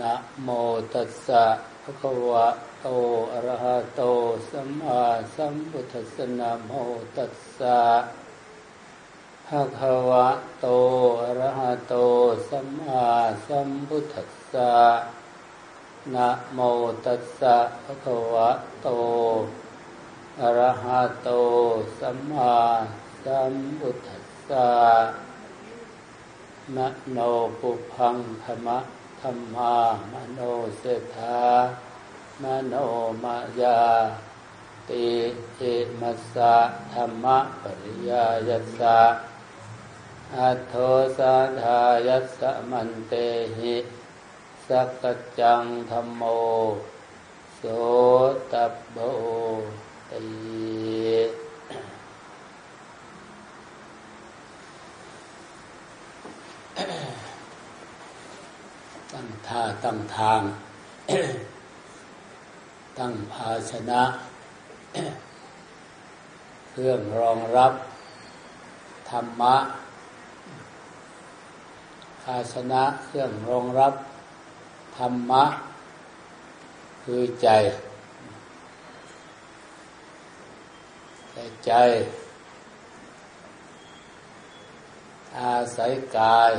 นะโมตัสสะภะคะวะโตอะระหะโตสัมมาสัมพุทธัสสะนะโมตัสสะภะคะวะโตอะระหะโตสัมมาสัมพุทธัสสะนะโมตัสสะภะคะวะโตอะระหะโตสัมมาสัมพุทธัสสะนะโนปุพังธรรมะ ธรรมามโนเสธามโนมายาติเอมัสสะธรรมะปริยายัสสะอัตโทสัทายัสสะมันเตหิสักจังธรรมโมโสตับโบติ ตั้งท่าตั้งทาง ตั้งภาชนะ เครื่องรองรับธรรมะ ภาชนะเครื่องรองรับธรรมะ คือใจ แต่ใจ อาศัยกาย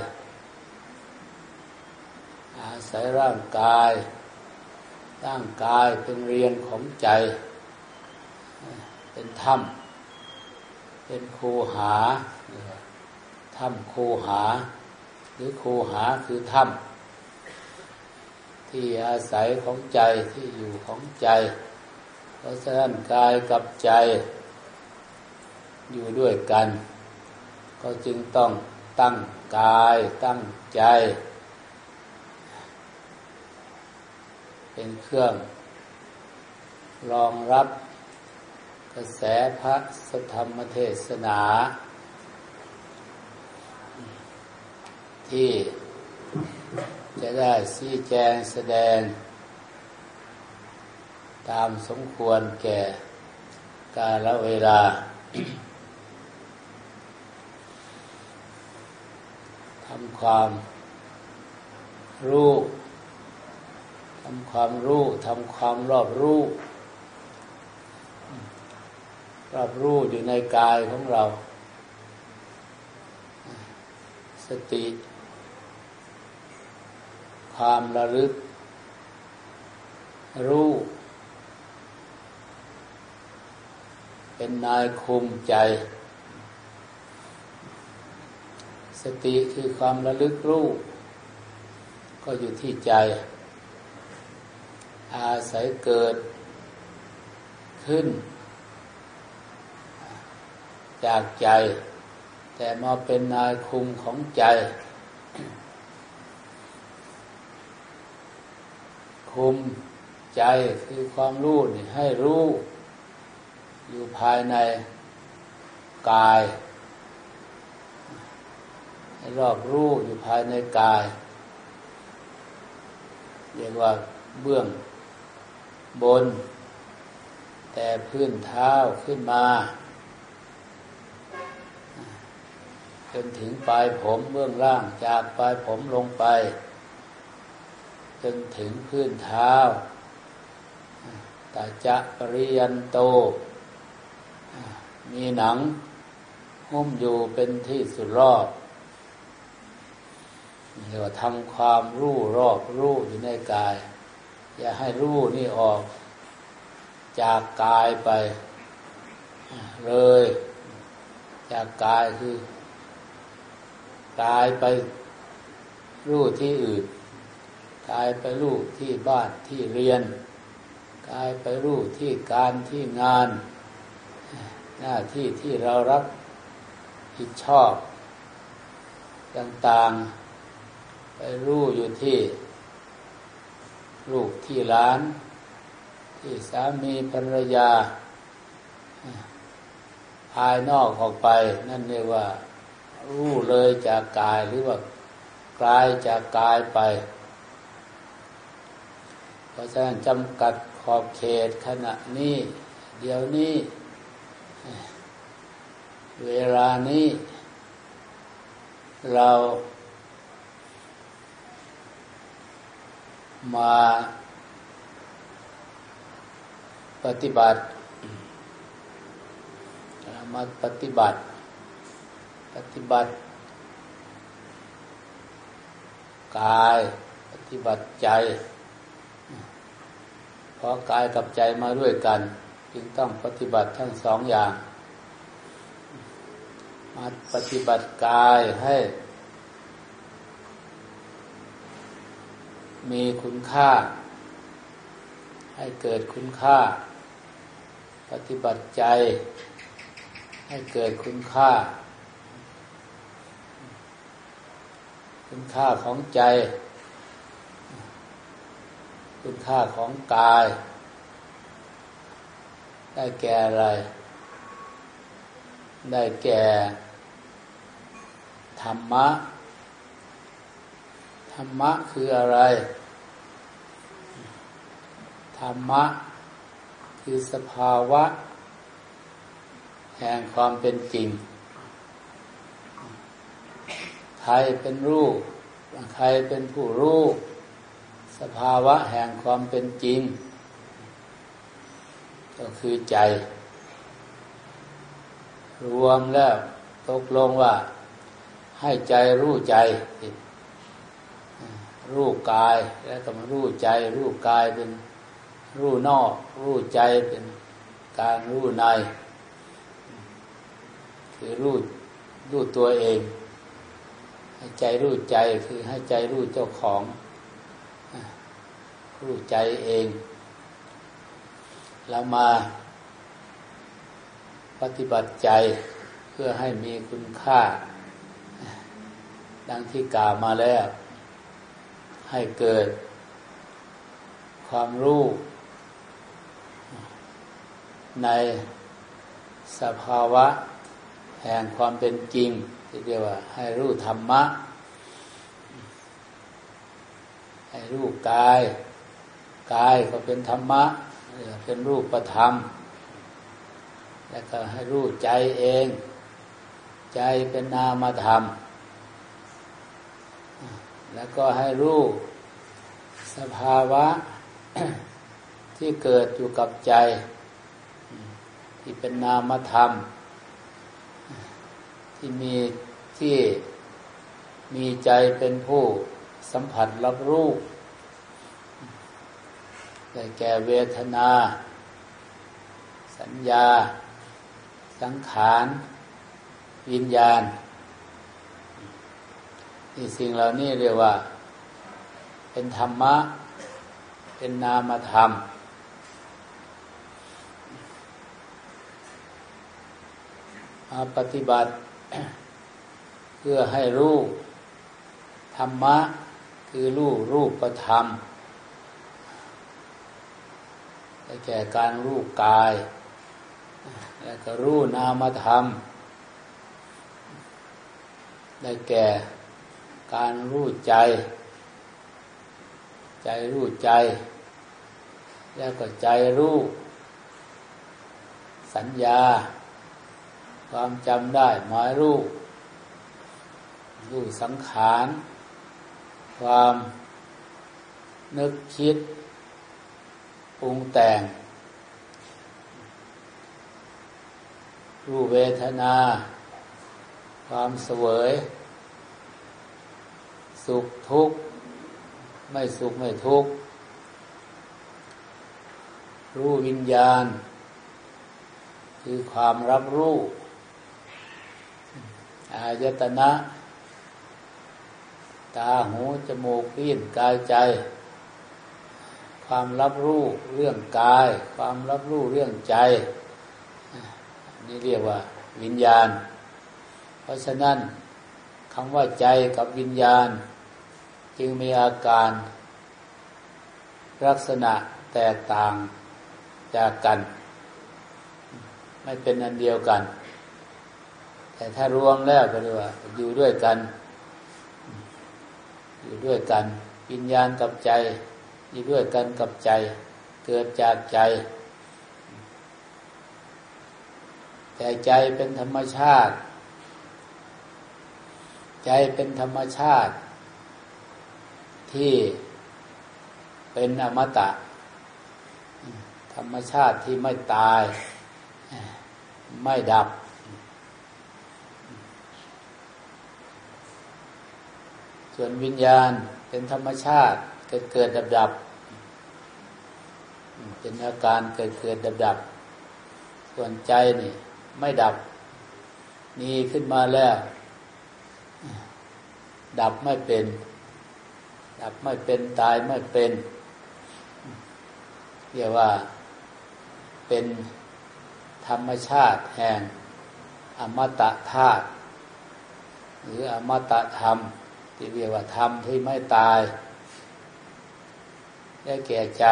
อาศัยร่างกาย ร่างกายเป็นเรียนของใจ เป็นถ้ำเป็นคูหาถ้ำคูหา หรือคูหาคือถ้ำที่อาศัยของใจที่อยู่ของใจ เพราะฉะนั้นกายกับใจอยู่ด้วยกัน ก็จึงต้องตั้งกายตั้งใจ เป็นเครื่อง รองรับกระแสพระสธรรมเทศนา ที่จะได้ชี้แจงแสดง ตามสมควรแก่กาลเวลา ทำความรู้ำความรู้ทำความรอบรู้รอบรู้อยู่ในกายของเรา สติ ความระลึก รู้ เป็นนายคุมใจ สติคือความระลึกรู้ ก็อยู่ที่ใจ อาศัยเกิดขึ้น จากใจ แต่มาเป็นนายคุมของใจ คุมใจคือความรู้นี่ให้รู้ อยู่ภายในกายให้รอบรู้อยู่ภายในกายเรียกว่าเบื้อง บน แต่พื้นเท้าขึ้นมา จนถึงปลายผมเบื้องล่างจากปลายผมลงไป จนถึงพื้นเท้าตาจะปริยันโต มีหนัง หุ้มอยู่เป็นที่สุดรอบเรียกว่าทำความรู้รอบรู้อยู่ในกาย อย่าให้รู้นี่ออก จากกายไป เลย จากกายคือกายไปรู้ที่อื่นกายไปรู้ที่บ้านที่เรียนกายไปรู้ที่การที่งาน หน้าที่ที่เรารับผิดชอบ ต่างๆ ไปรู้อยู่ที่ ลูกที่หลาน ที่สามีภรรยา ภายนอกออกไป นั่นเรียกว่า รู้เลยจากกายหรือว่ากลายจากกายไป เพราะฉะนั้นจำกัดขอบเขตขณะนี้ เดี๋ยวนี้ เวลานี้ เรา มาปฏิบัติ มาปฏิบัติ ปฏิบัติ กาย ปฏิบัติใจ เพราะกายกับใจมาด้วยกัน จึงต้องปฏิบัติทั้งสองอย่าง มาปฏิบัติกายให้ มีคุณค่า ให้เกิดคุณค่า ปฏิบัติใจ ให้เกิดคุณค่า คุณค่าของใจ คุณค่าของกาย ได้แก่อะไร ได้แก่ธรรมะ รรมะคืออะไร ธรรมะ คือสภาวะ แห่งความเป็นจริง ใครเป็นรูป ใครเป็นผู้รู้สภาวะแห่งความเป็นจริง ก็คือใจ รวมแล้วตกลงว่า ให้ใจรู้ใจ รู้กาย แล้วก็มารู้ใจ รู้กายเป็นรู้นอก รู้ใจเป็นการรู้ใน คือรู้รู้ตัวเอง ให้ใจรู้ใจคือให้ใจรู้เจ้าของ รู้ใจเอง แล้วมาปฏิบัติใจเพื่อให้มีคุณค่า ดังที่กล่าวมาแล้ว ให้เกิดความรู้ ในสภาวะ แห่งความเป็นจริงที่เรียกว่า ให้รู้ธรรมะ ให้รู้กาย กายก็เป็นธรรมะ เป็นรูปประธรรม แล้วก็ให้รู้ใจเอง ใจเป็นนามธรรม แล้วก็ให้รู้สภาวะที่เกิดอยู่กับใจ ที่เป็นนามธรรม ที่มีที่มีใจเป็นผู้สัมผัสรับรู้ได้แก่เวทนา สัญญา สังขาร วิญญาณ นี่สิ่งเหล่านี้เรียกว่า เป็นธรรมะ เป็นนามธรรม มาปฏิบัติ เพื่อให้รู้ธรรมะ คือรู้รูปประธรรมได้แก่การรู้กาย และก็รู้นามธรรม ได้แก่ การรู้ใจ ใจรู้ใจ แล้วก็ใจรู้ สัญญา ความจำได้หมายรู้ รู้สังขาร ความนึกคิดปรุงแต่ง รู้เวทนา ความเสวย สุขทุกข์ ไม่สุขไม่ทุกข์ รู้วิญญาณ คือความรับรู้ อายตนะ ตาหูจมูกลิ้นกายใจ ความรับรู้เรื่องกาย ความรับรู้เรื่องใจ นี่เรียกว่า วิญญาณ เพราะฉะนั้น คำว่าใจกับวิญญาณ จึงมีอาการ ลักษณะแตกต่างจากกัน ไม่เป็นอันเดียวกัน แต่ถ้ารวมแล้วก็เรียกว่าอยู่ด้วยกัน อยู่ด้วยกัน วิญญาณกับใจ อยู่ด้วยกันกับใจ เกิดจากใจ แต่ใจเป็นธรรมชาติ ใจเป็นธรรมชาติ ที่เป็นอมตะ ธรรมชาติที่ไม่ตาย ไม่ดับ ส่วนวิญญาณเป็นธรรมชาติเกิดเกิดดับดับเป็นอาการเกิดเกิดดับดับ ส่วนใจนี่ ไม่ดับมีขึ้นมาแล้ว ดับไม่เป็น ดับไม่เป็นตายไม่เป็น เรียกว่าเป็นธรรมชาติแห่งอมตะธาตุหรืออมตะธรรม ที่เรียกว่าธรรมที่ไม่ตาย ได้แก่ใจ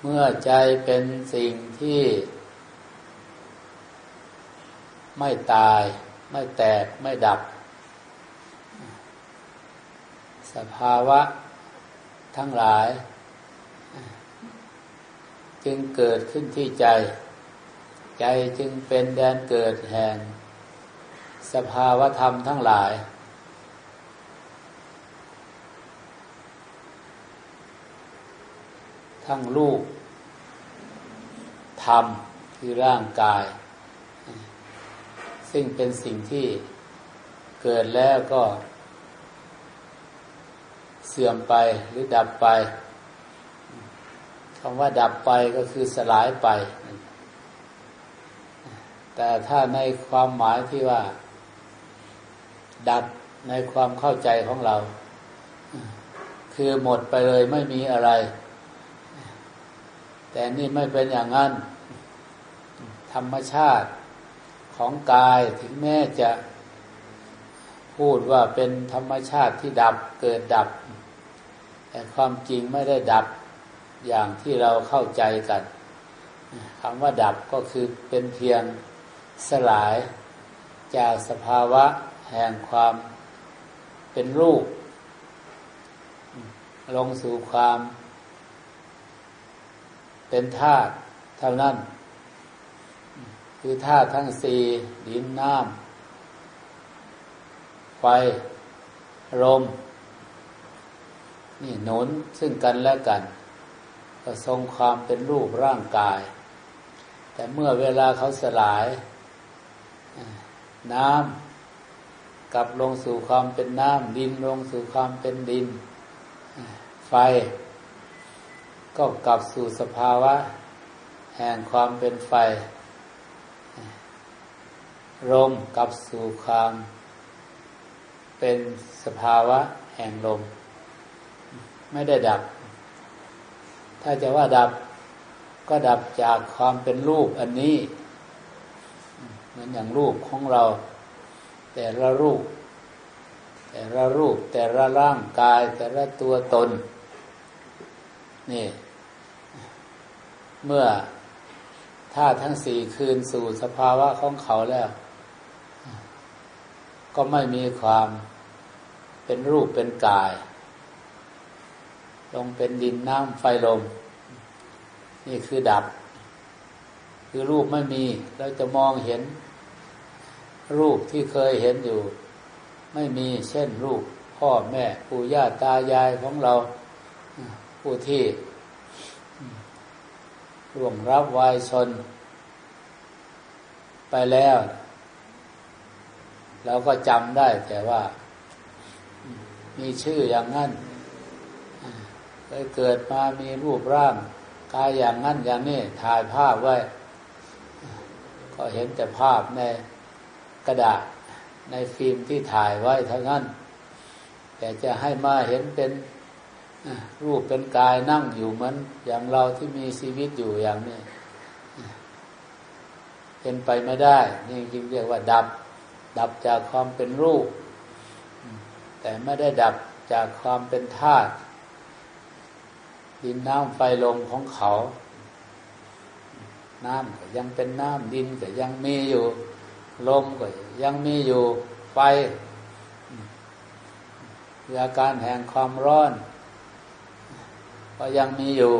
เมื่อใจเป็นสิ่งที่ ไม่ตาย ไม่แตก ไม่ดับ สภาวะทั้งหลาย จึงเกิดขึ้นที่ใจ ใจจึงเป็นแดนเกิดแห่ง สภาวะธรรมทั้งหลายทั้งรูปธรรมคือร่างกาย ซึ่งเป็นสิ่งที่เกิดแล้วก็ เสื่อมไปหรือดับไปคำว่าดับไปก็คือสลายไป แต่ถ้าในความหมายที่ว่า ดับในความเข้าใจของเรา คือหมดไปเลยไม่มีอะไร แต่นี่ไม่เป็นอย่างนั้น ธรรมชาติ ของกายถึงแม้จะพูดว่าเป็นธรรมชาติที่ดับเกิดดับ แต่ความจริงไม่ได้ดับอย่างที่เราเข้าใจกันคำว่าดับก็คือเป็นเพียงสลาย จากสภาวะแห่งความเป็นรูป ลงสู่ความเป็นธาตุเท่านั้น คือธาตุทั้งสี่ดินน้ำไฟ ลม นี่หนุนซึ่งกันและกัน ก็ทรงความเป็นรูปร่างกาย แต่เมื่อเวลาเขาสลาย น้ำกลับลงสู่ความเป็นน้ำดินลงสู่ความเป็นดิน ไฟ ก็กลับสู่สภาวะ แห่งความเป็นไฟ ลมกลับสู่ความเป็นสภาวะแห่งลม ไม่ได้ดับ ถ้าจะว่าดับก็ดับจากความเป็นรูปอันนี้ เหมือนอย่างรูปของเรา แต่ละรูป แต่ละรูป แต่ละร่างกาย แต่ละตัวตน นี่ เมื่อธาตุทั้งสี่คืนสู่สภาวะของเขาแล้ว ก็ไม่มีความเป็นรูปเป็นกาย ลงเป็นดินน้ำไฟลม นี่คือดับ คือรูปไม่มีเราจะมองเห็น รูปที่เคยเห็นอยู่ ไม่มีเช่นรูป พ่อแม่ปู่ย่าตายายของเรา ผู้ที่ร่วงรับวายชน ไปแล้ว เราก็จำได้แต่ว่า มีชื่ออย่างนั้นเคยเกิดมามีรูปร่างกายอย่างนั้นอย่างนี้ถ่ายภาพไว้ ก็เห็นแต่ภาพในกระดาษในฟิล์มที่ถ่ายไว้เท่านั้น แต่จะให้มาเห็นเป็นรูปเป็นกายนั่งอยู่เหมือนอย่างเราที่มีชีวิตอยู่อย่างนี้เป็นไปไม่ได้ นี่จริงเรียกว่าดับ ดับจากความเป็นรูป แต่ไม่ได้ดับจากความเป็นธาตุดินน้ำไฟลมของเขา น้ำก็ยังเป็นน้ำดินก็ยังมีอยู่ ลมก็ยังมีอยู่ไฟคืออาการแห่งความร้อน ก็ยังมีอยู่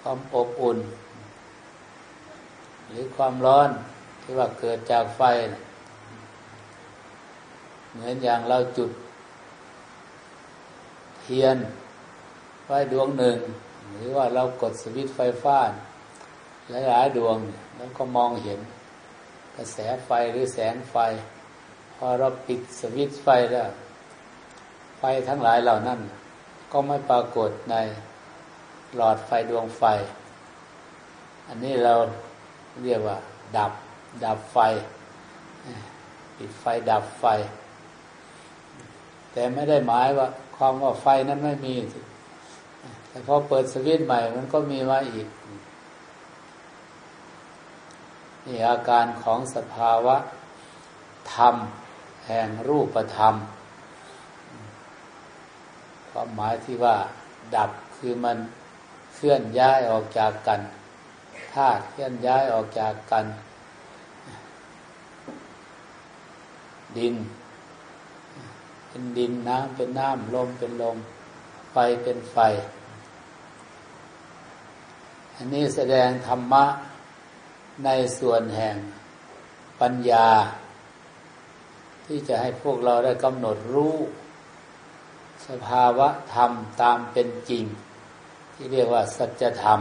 ความอบอุ่น หรือความร้อน ที่ว่าเกิดจากไฟเหมือนอย่างเราจุดเทียนไฟดวงหนึ่ง หรือว่าเรากดสวิตไฟฟ้า หลายๆดวง แล้วก็มองเห็น กระแสไฟหรือแสงไฟ พอเราปิดสวิตไฟแล้ว ไฟทั้งหลายเหล่านั้น ก็ไม่ปรากฏในหลอดไฟดวงไฟ อันนี้เราเรียกว่า ดับ ดับไฟ ปิดไฟดับไฟ แต่ไม่ได้หมายว่า ความว่าไฟนั้นไม่มี แต่พอเปิดสวิตใหม่มันก็มีมาอีก นี่อาการของสภาวะธรรม แห่งรูปธรรม ความหมายที่ว่าดับคือมันเคลื่อนย้ายออกจากกันธาตุเคลื่อนย้ายออกจากกัน ดิน เป็นดินน้ำเป็นน้ำลมเป็นลม ไฟเป็นไฟ อันนี้แสดงธรรมะในส่วนแห่งปัญญา ที่จะให้พวกเราได้กำหนดรู้ สภาวะธรรมตามเป็นจริง ที่เรียกว่าสัจธรรม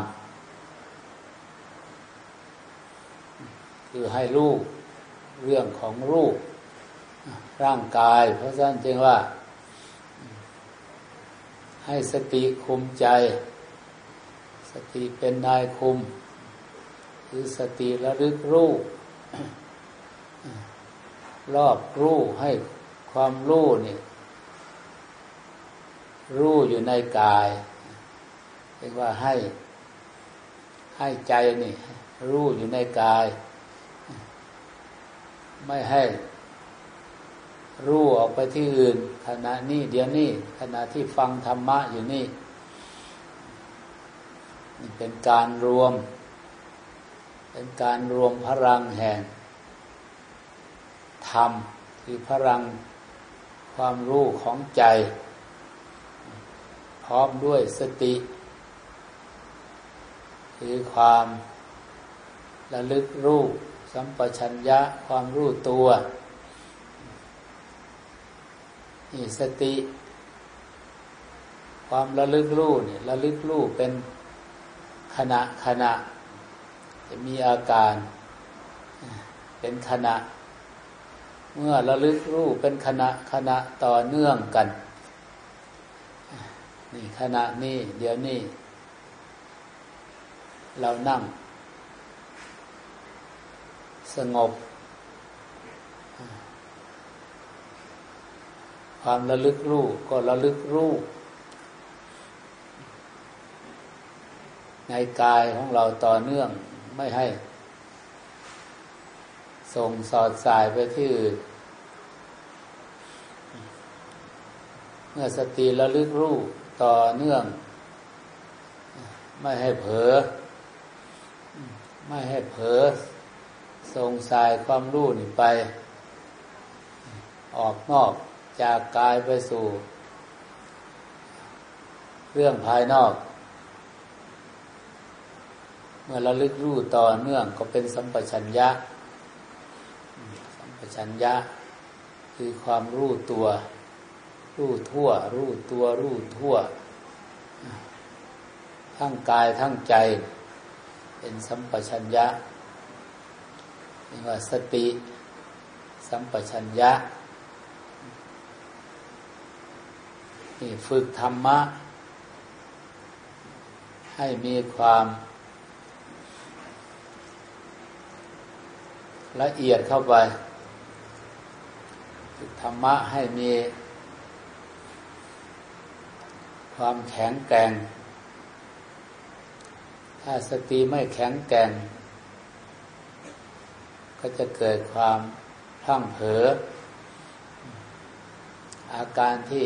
คือให้รูปเรื่องของรูป ร่างกาย เพราะฉะนั้นจึงว่า ให้สติคุมใจ สติเป็นนายคุม คือสติระลึกรู้รอบรู้ให้ความรู้นี่รู้อยู่ในกายเรียกว่าให้ให้ใจนี่รู้อยู่ในกาย ไม่ให้ รู้ออกไปที่อื่น ขณะนี้เดี๋ยวนี้ขณะที่ฟังธรรมะอยู่นี่นี่เป็นการรวม เป็นการรวมพลังแห่งธรรมคือพลังความรู้ของใจ พร้อมด้วยสติ คือความระลึกรู้สัมปชัญญะความรู้ตัว นี่สติ ความระลึกรู้เนี่ยระลึกรู้เป็นขณะขณะ จะมีอาการ เป็นขณะ เมื่อระลึกรู้เป็นขณะขณะต่อเนื่องกัน นี่ขณะนี้เดี๋ยวนี้เรานั่ง สงบ ความระลึกรู้ก็ระลึกรู้ในกายของเราต่อเนื่องไม่ให้ ส่งสอดสายไปที่อื่นเมื่อสติระลึกรู้ต่อเนื่อง ไม่ให้เผลอไม่ให้เผลอส่งสายความรู้นี่ไป ออกนอก จากกายไปสู่ เรื่องภายนอก เมื่อเระลึกรู้ต่อเนื่องก็เป็นสัมปชัญญะ สัมปชัญญะ คือความรู้ตัว รู้ทั่ว รู้ตัว รู้ทั่ว ทั้งกายทั้งใจ เป็นสัมปชัญญะเรียกว่าสติ สัมปชัญญะ นี่ฝึกธรรมะ ให้มีความละเอียดเข้าไปธรรมะให้มีความแข็งแกร่ง ถ้าสติไม่แข็งแกร่ง ก็จะเกิดความพลั้งเผลออาการที่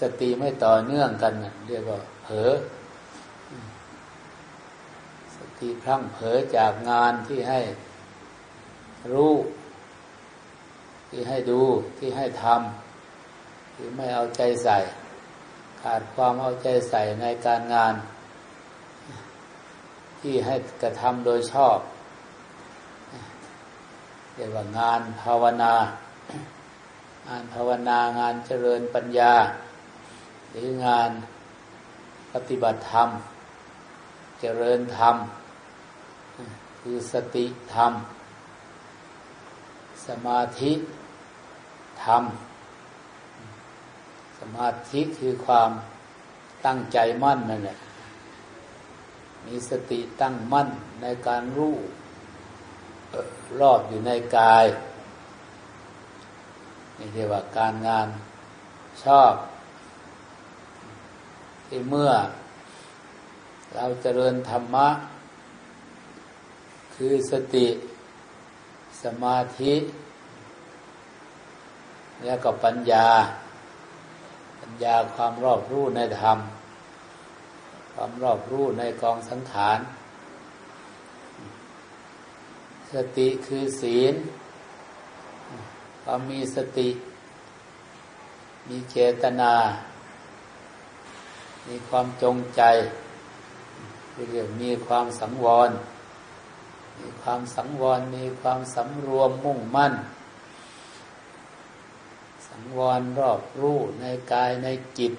สติไม่ต่อเนื่องกันเรียกว่าเผลอที่พลั้งเผลอจากงานที่ให้รู้ ที่ให้ดูที่ให้ทำที่ไม่เอาใจใส่ ขาดความเอาใจใส่ในการงาน ที่ให้กระทำโดยชอบเรียกว่างานภาวนา งานภาวนางานเจริญปัญญา หรืองานปฏิบัติธรรม เจริญธรรม คือสติธรรม สมาธิธรรม สมาธิคือความตั้งใจมั่นนั่นแหละมีสติตั้งมั่นในการรู้รอบอยู่ในกาย นี่เรียกว่าการงานชอบ ที่เมื่อ เราเจริญธรรมะ คือสติ สมาธิ แล้วก็ปัญญา ปัญญาความรอบรู้ในธรรม ความรอบรู้ในกองสังขารสติคือศีลความมีสติ มีเจตนา มีความจงใจเรียกมีความสังวร มีความสังวร มีความสำรวมมุ่งมั่น สังวรรอบรู้ในกายในจิต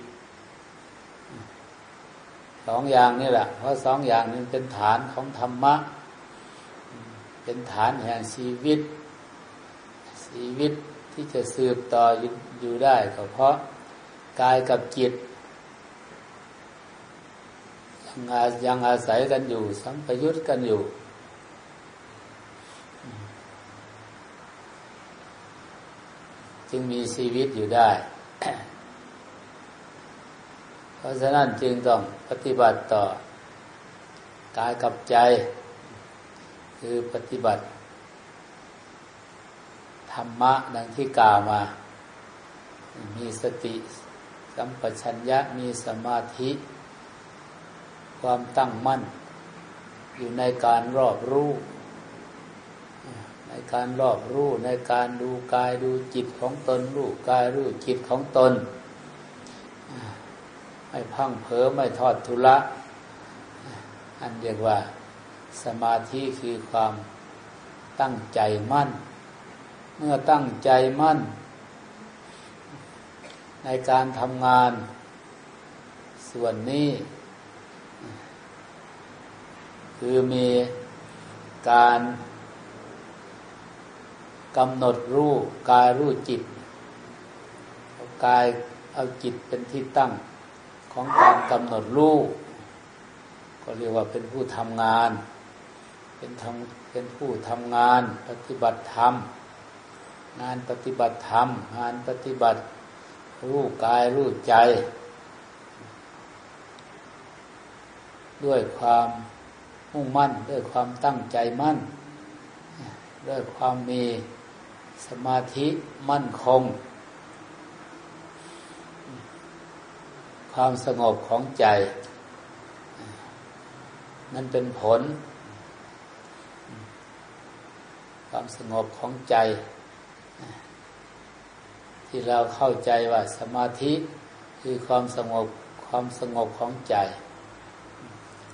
สองอย่างนี่แหละ เพราะสองอย่างนี้เป็นฐานของธรรมะ เป็นฐานแห่งชีวิต ชีวิตที่จะสืบต่ออยู่ได้ก็เพราะกายกับจิต ยังอายังอาศัยกันอยู่ สัมพยุตกันอยู่ จึงมีชีวิตอยู่ได้ เพราะฉะนั้นจึงต้องปฏิบัติต่อกายกับใจ คือปฏิบัติ ธรรมะดังที่กล่าวมา มีสติ สัมปชัญญะมีสมาธิ ความตั้งมั่น อยู่ในการรอบรู้ ในการรอบรู้ ในการดูกายดูจิตของตนรู้กายรู้จิตของตน ไม่พังเผลอไม่ทอดทุละอันเรียกว่าสมาธิคือความตั้งใจมั่น เมื่อตั้งใจมั่น ในการทำงาน ส่วนนี้ คือมีการกำหนดรู้กายรู้จิตเอากายเอาจิตเป็นที่ตั้งของการกำหนดรู้ก็เรียกว่าเป็นผู้ทำงาน เป็นทำเป็นผู้ทำงานปฏิบัติธรรม งานปฏิบัติธรรม งานปฏิบัติรู้กายรู้ใจ ด้วยความ มุ่งมั่นด้วยความตั้งใจมั่นด้วยความมีสมาธิมั่นคง ความสงบของใจ นั่นเป็นผล ความสงบของใจ ที่เราเข้าใจว่าสมาธิคือความสงบความสงบของใจ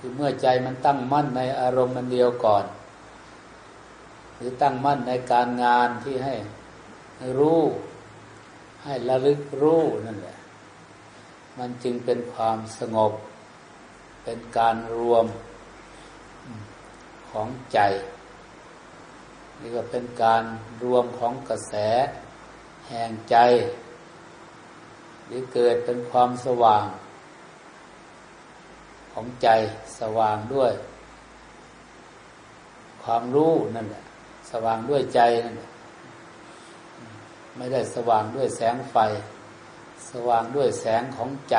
คือเมื่อใจมันตั้งมั่นในอารมณ์มันเดียวก่อน หรือตั้งมั่นในการงานที่ให้รู้ ให้ระลึกรู้นั่นแหละ มันจึงเป็นความสงบ เป็นการรวมของใจ นี่ก็เป็นการรวมของกระแส แห่งใจ หรือเกิดเป็นความสว่าง ของใจสว่างด้วย ความรู้นั่นแหละ สว่างด้วยใจนั่นแหละไม่ได้สว่างด้วยแสงไฟ สว่างด้วยแสงของใจ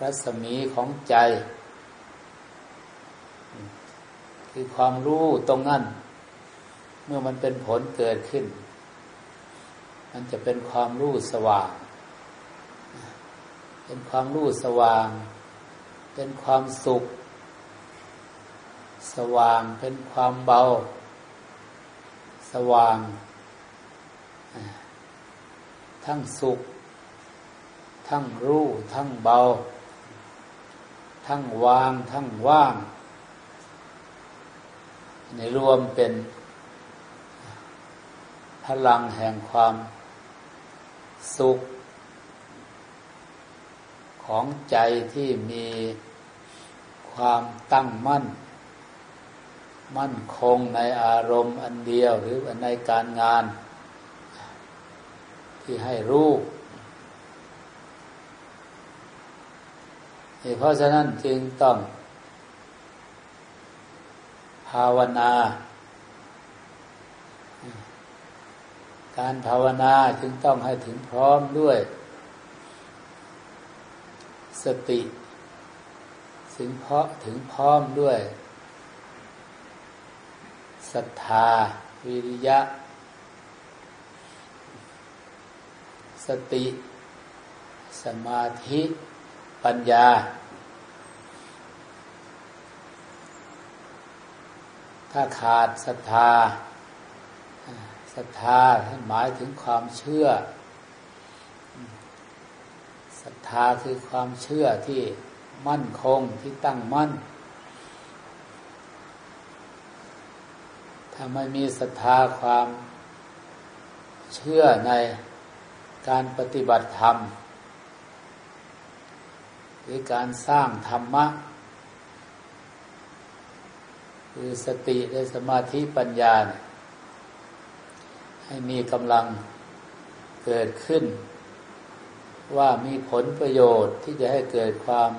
รัศมีของใจ คือความรู้ตรงนั้น เมื่อมันเป็นผลเกิดขึ้น มันจะเป็นความรู้สว่างเป็นความรู้สว่าง เป็นความสุข สว่างเป็นความเบา สว่าง ทั้งสุข ทั้งรู้ ทั้งเบา ทั้งวาง ทั้งว่าง ในรวมเป็นพลังแห่งความสุข ของใจที่มีความตั้งมั่น มั่นคงในอารมณ์อันเดียวหรือในการงาน ที่ให้รู้เพราะฉะนั้นจึงต้อง ภาวนา การภาวนาจึงต้องให้ถึงพร้อมด้วย สติถึงเพาะถึงพร้อมด้วยศรัทธา วิริยะ สติ สมาธิ ปัญญา ถ้าขาดศรัทธาศรัทธาหมายถึงความเชื่อ ศรัทธาคือความเชื่อที่มั่นคงที่ตั้งมั่น ถ้าไม่มีศรัทธาความเชื่อในการปฏิบัติธรรม หรือการสร้างธรรมะ คือสติและสมาธิปัญญา ให้มีกำลังเกิดขึ้น ว่ามีผลประโยชน์ที่จะให้เกิดความ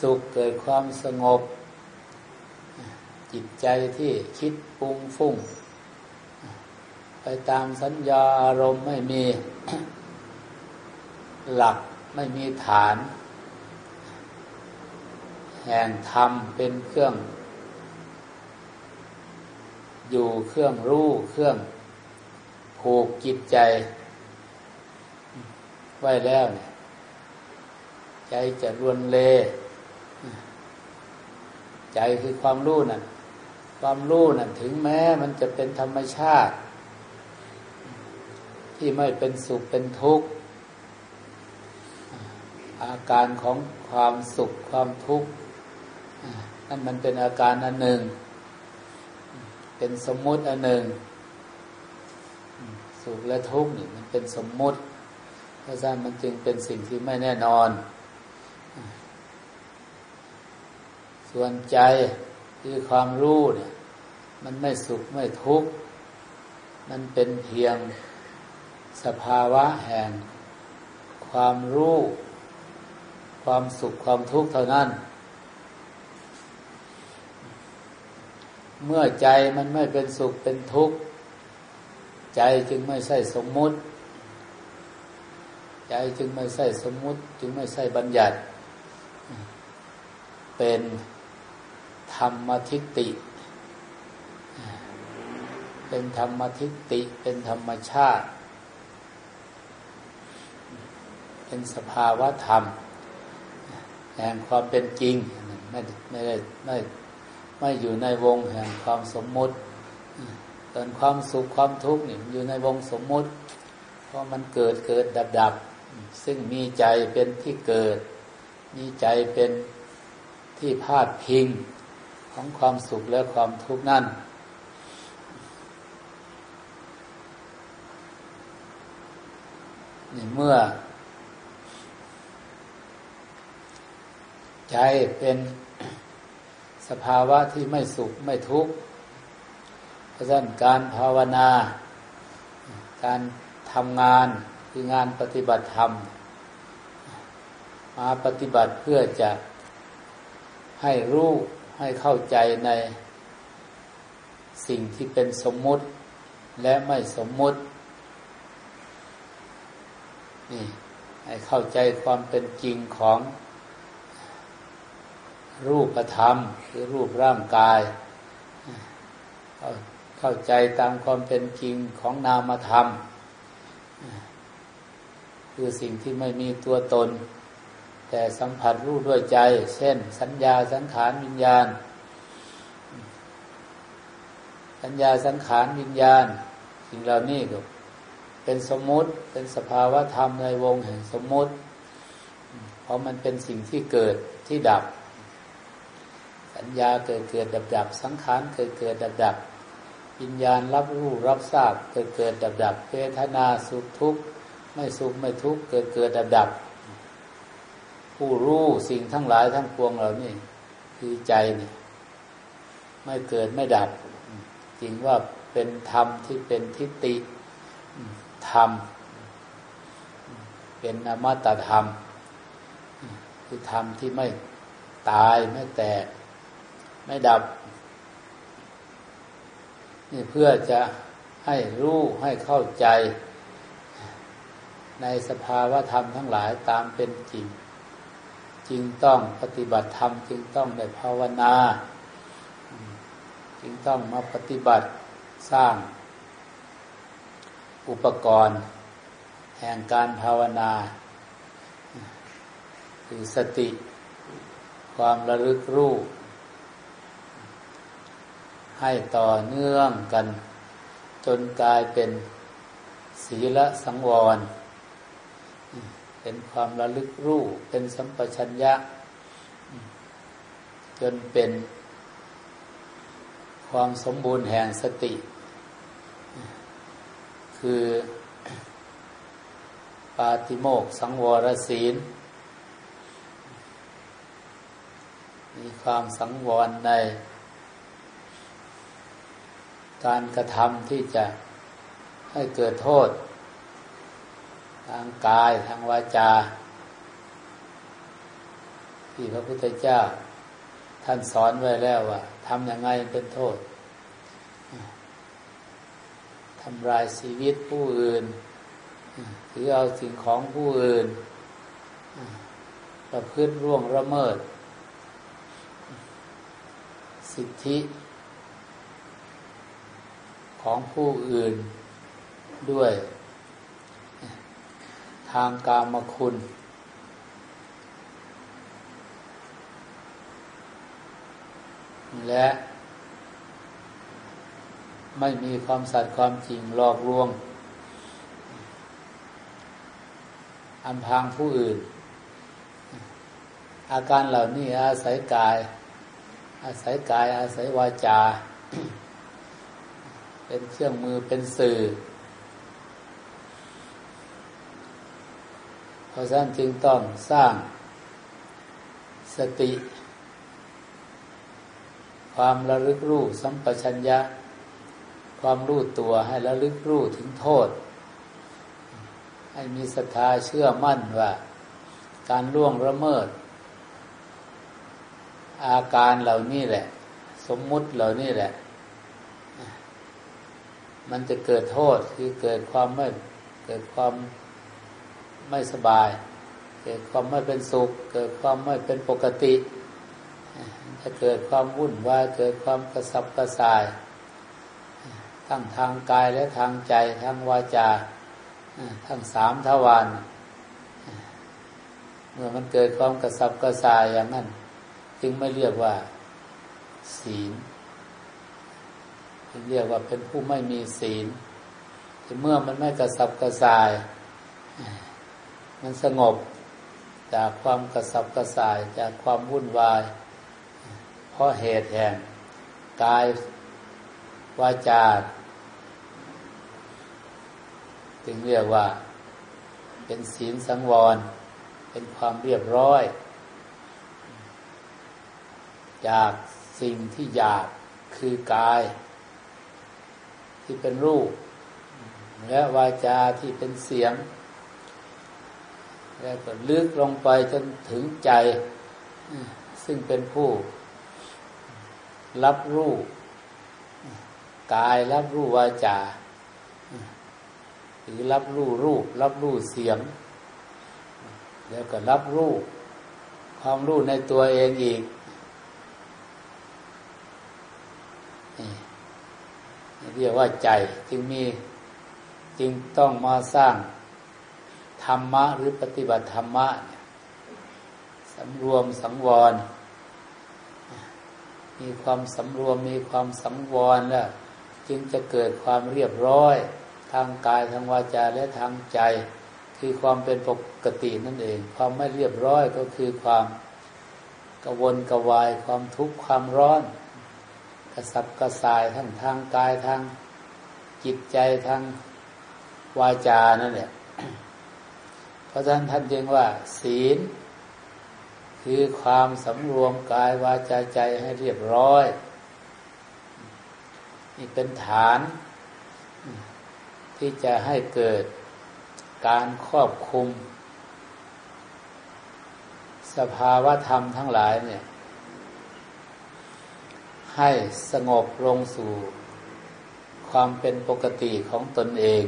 สุขเกิดความสงบ จิตใจที่คิดปรุงฟุ้ง ไปตามสัญญาอารมณ์ไม่มีหลักไม่มีฐาน แห่งธรรมเป็นเครื่อง อยู่เครื่องรู้เครื่องผูกจิตใจ ไว้แล้วเนี่ยใจจะรวนเล ใจคือความรู้นั่นความรู้นั่นถึงแม้มันจะเป็นธรรมชาติ ที่ไม่เป็นสุขเป็นทุกข์ อาการของความสุขความทุกข์นั่นมันเป็นอาการอันหนึ่ง เป็นสมมุติอันหนึ่ง สุขและทุกข์นี่มันเป็นสมมุติ เพราะฉะนั้นมันจึงเป็นสิ่งที่ไม่แน่นอน ส่วนใจคือความรู้เนี่ย มันไม่สุขไม่ทุกข์ มันเป็นเพียงสภาวะแห่ง ความรู้ ความสุขความทุกข์เท่านั้น เมื่อใจมันไม่เป็นสุขเป็นทุกข์ ใจจึงไม่ใช่สมมุติ ใจจึงไม่ใช่สมมุติ จึงไม่ใช่บัญญัติ เป็นธรรมทิฏฐิเป็นธรรมทิฏฐิเป็นธรรมชาติ เป็นสภาวะธรรมแห่งความเป็นจริงไม่ไม่ได้ไม่ไม่อยู่ในวงแห่งความสมมุติตอนความสุขความทุกข์นี่อยู่ในวงสมมุติ เพราะมันเกิดเกิดดับดับ ซึ่งมีใจเป็นที่เกิด มีใจเป็นที่พาดพิงของความสุขและความทุกข์นั่น เมื่อ ใจเป็นสภาวะที่ไม่สุขไม่ทุกข์เพราะฉะนั้นการภาวนา การทำงาน คืองานปฏิบัติธรรม มาปฏิบัติเพื่อจะให้รู้ให้เข้าใจในสิ่งที่เป็นสมมุติและไม่สมมุติ นี่ให้เข้าใจความเป็นจริงของรูปธรรมคือรูปร่างกาย เข้าใจตามความเป็นจริงของนามธรรม คือสิ่งที่ไม่มีตัวตน แต่สัมผัสรู้ด้วยใจ เช่น สัญญาสังขารวิญญาณ สัญญาสังขารวิญญาณ สิ่งเหล่านี้ก็เป็นสมมุติเป็นสภาวะธรรมในวงแห่งสมมุติ เพราะมันเป็นสิ่งที่เกิดที่ดับ สัญญาเกิดเกิดดับดับ สังขารเกิดเกิดดับดับวิญญาณรับรู้รับทราบเกิดเกิดดับดับเวทนาสุขทุกข์ ไม่สุขไม่ทุกข์เกิดเกิดดับดับ ผู้รู้สิ่งทั้งหลายทั้งปวงเหล่านี้คือใจนี่ไม่เกิดไม่ดับ จริงว่าเป็นธรรมที่เป็นทิฏฐิธรรม เป็นอมตะธรรม คือธรรมที่ไม่ตายไม่แตก ไม่ดับ นี่เพื่อจะให้รู้ให้เข้าใจ ในสภาวะธรรมทั้งหลายตามเป็นจริงจึงต้องปฏิบัติธรรมจึงต้องได้ภาวนา จึงต้องมาปฏิบัติสร้าง อุปกรณ์ แห่งการภาวนาคือสติ ความระลึกรู้ ให้ต่อเนื่องกัน จนกลายเป็นศีลสังวร เป็นความระลึกรู้เป็นสัมปชัญญะ จนเป็นความสมบูรณ์แห่งสติ คือปาติโมกสังวรศีล มีความสังวรในการกระทำที่จะให้เกิดโทษ ทางกายทางวาจา ที่พระพุทธเจ้า ท่านสอนไว้แล้วว่าทำยังไงเป็นโทษทำลายชีวิตผู้อื่นหรือเอาสิ่งของผู้อื่นประพฤติร่วงละเมิด สิทธิ ของผู้อื่นด้วย ทางกามคุณ และไม่มีความสัตย์ความจริงหลอกลวงอันพางผู้อื่น อาการเหล่านี้อาศัยกาย อาศัยกายอาศัยวาจา เป็นเครื่องมือเป็นสื่อ เพ ราะฉะนั้นจึงต้องสร้างสติ ความระลึกรู้สัมปชัญญะ ความรู้ตัวให้ระลึกรู้ถึงโทษ ให้มีศรัทธาเชื่อมั่นว่า การล่วงละเมิด อาการเหล่านี้แหละ สมมุติเหล่านี้แหละ มันจะเกิดโทษคือเกิดความไม่เกิดความ ไม่สบาย เกิดความไม่เป็นสุข เกิดความไม่เป็นปกติจะเกิดความวุ่นวายเกิดความกระสับกระส่าย ทั้งทางกายและทางใจทางวาจาทั้งสามทวารเมื่อมันเกิดความกระสับกระส่ายอย่างนั้น จึงไม่เรียกว่า ศีลเรียกว่าเป็นผู้ไม่มีศีลแต่เมื่อมันไม่กระสับกระส่าย มันสงบจากความกระสับกระส่ายจากความวุ่นวาย เพราะเหตุแห่งกายวาจาจึงเรียกว่า เป็นศีลสังวร เป็นความเรียบร้อย จากสิ่งที่หยาบคือกาย ที่เป็นรูป และวาจาที่เป็นเสียง แล้วก็ลึกลงไปจนถึงใจ ซึ่งเป็นผู้ รับรู้กายรับรู้วาจาหรือรับรู้รูป รับรู้เสียง แล้วก็รับรู้ความรู้ในตัวเองอีกเรียกว่าใจจึงมีจึงต้องมาสร้าง ธรรมะหรือปฏิบัติธรรมะสำรวมสังวร มีความสำรวมมีความสังวรแล้วจึงจะเกิดความเรียบร้อย ทางกายทางวาจาและทางใจ คือความเป็นปกตินั่นเอง ความไม่เรียบร้อยก็คือความกวนกวายความทุกข์ความร้อน กระสับกระส่ายทั้งทางกายทางจิตใจทางวาจานั่นแหละ เพราะฉะนั้นท่านจึงว่า ศีล คือความสำรวมกายวาจาใจให้เรียบร้อยนี่เป็นฐาน ที่จะให้เกิดการครอบคุม สภาวะธรรมทั้งหลายเนี่ย ให้สงบลงสู่ความเป็นปกติของตนเอง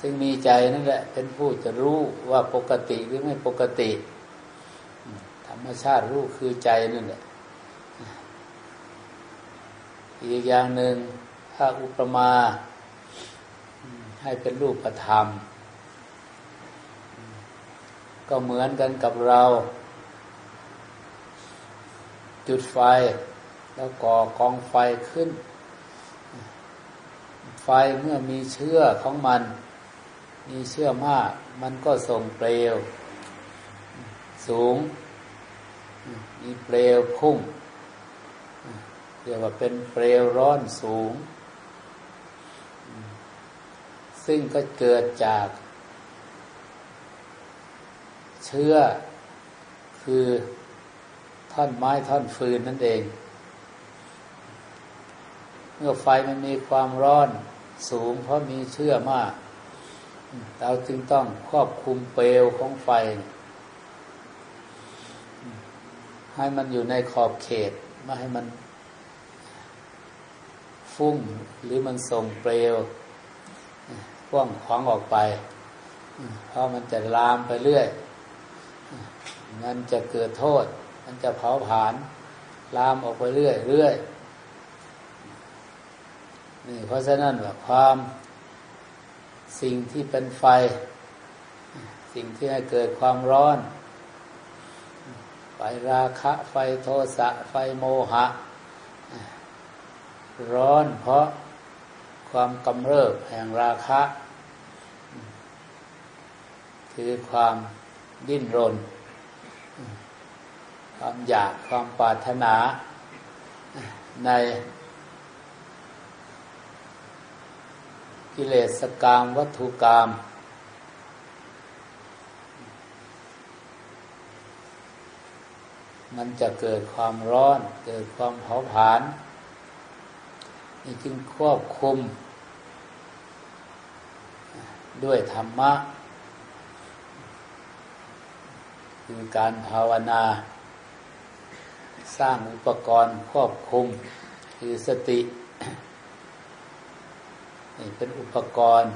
ซึ่งมีใจนั่นแหละ เป็นผู้จะรู้ว่าปกติหรือไม่ปกติ ธรรมชาติรู้คือใจนั่นแหละ อีกอย่างหนึ่งถ้าอุปมา ให้เป็นรูปธรรม ก็เหมือนกันกับเรา จุดไฟ แล้วก่อกองไฟขึ้น ไฟเมื่อมีเชื้อของมัน มีเชื้อมากมันก็ส่งเปลว สูง มีเปลวพุ่งเรียกว่าเป็นเปลวร้อนสูง ซึ่งก็เกิดจาก เชื้อ คือท่อนไม้ท่อนฟืนนั่นเอง เมื่อไฟมันมีความร้อนสูงเพราะมีเชื่อมาก เราจึงต้องควบคุมเปลวของไฟ ให้มันอยู่ในขอบเขตไม่ให้มันฟุ้งหรือมันส่งเปลวพ่วงขวางออกไป เพราะมันจะลามไปเรื่อย มันจะเกิดโทษ มันจะเผาผลาญลามออกไปเรื่อยเรื่อยนี่เพราะฉะนั้นว่าความ สิ่งที่เป็นไฟ สิ่งที่ให้เกิดความร้อน ไฟราคะ ไฟโทสะ ไฟโมหะ ร้อนเพราะความกำเริบแห่งราคะ คือความดิ้นรน ความอยากความปรารถนาใน กิเลสกามวัตถุกรรมมันจะเกิดความร้อน เกิดความเผาผลาญนี่จึงควบคุม ด้วยธรรมะ คือการภาวนา สร้างอุปกรณ์ควบคุม คือสติ เป็นอุปกรณ์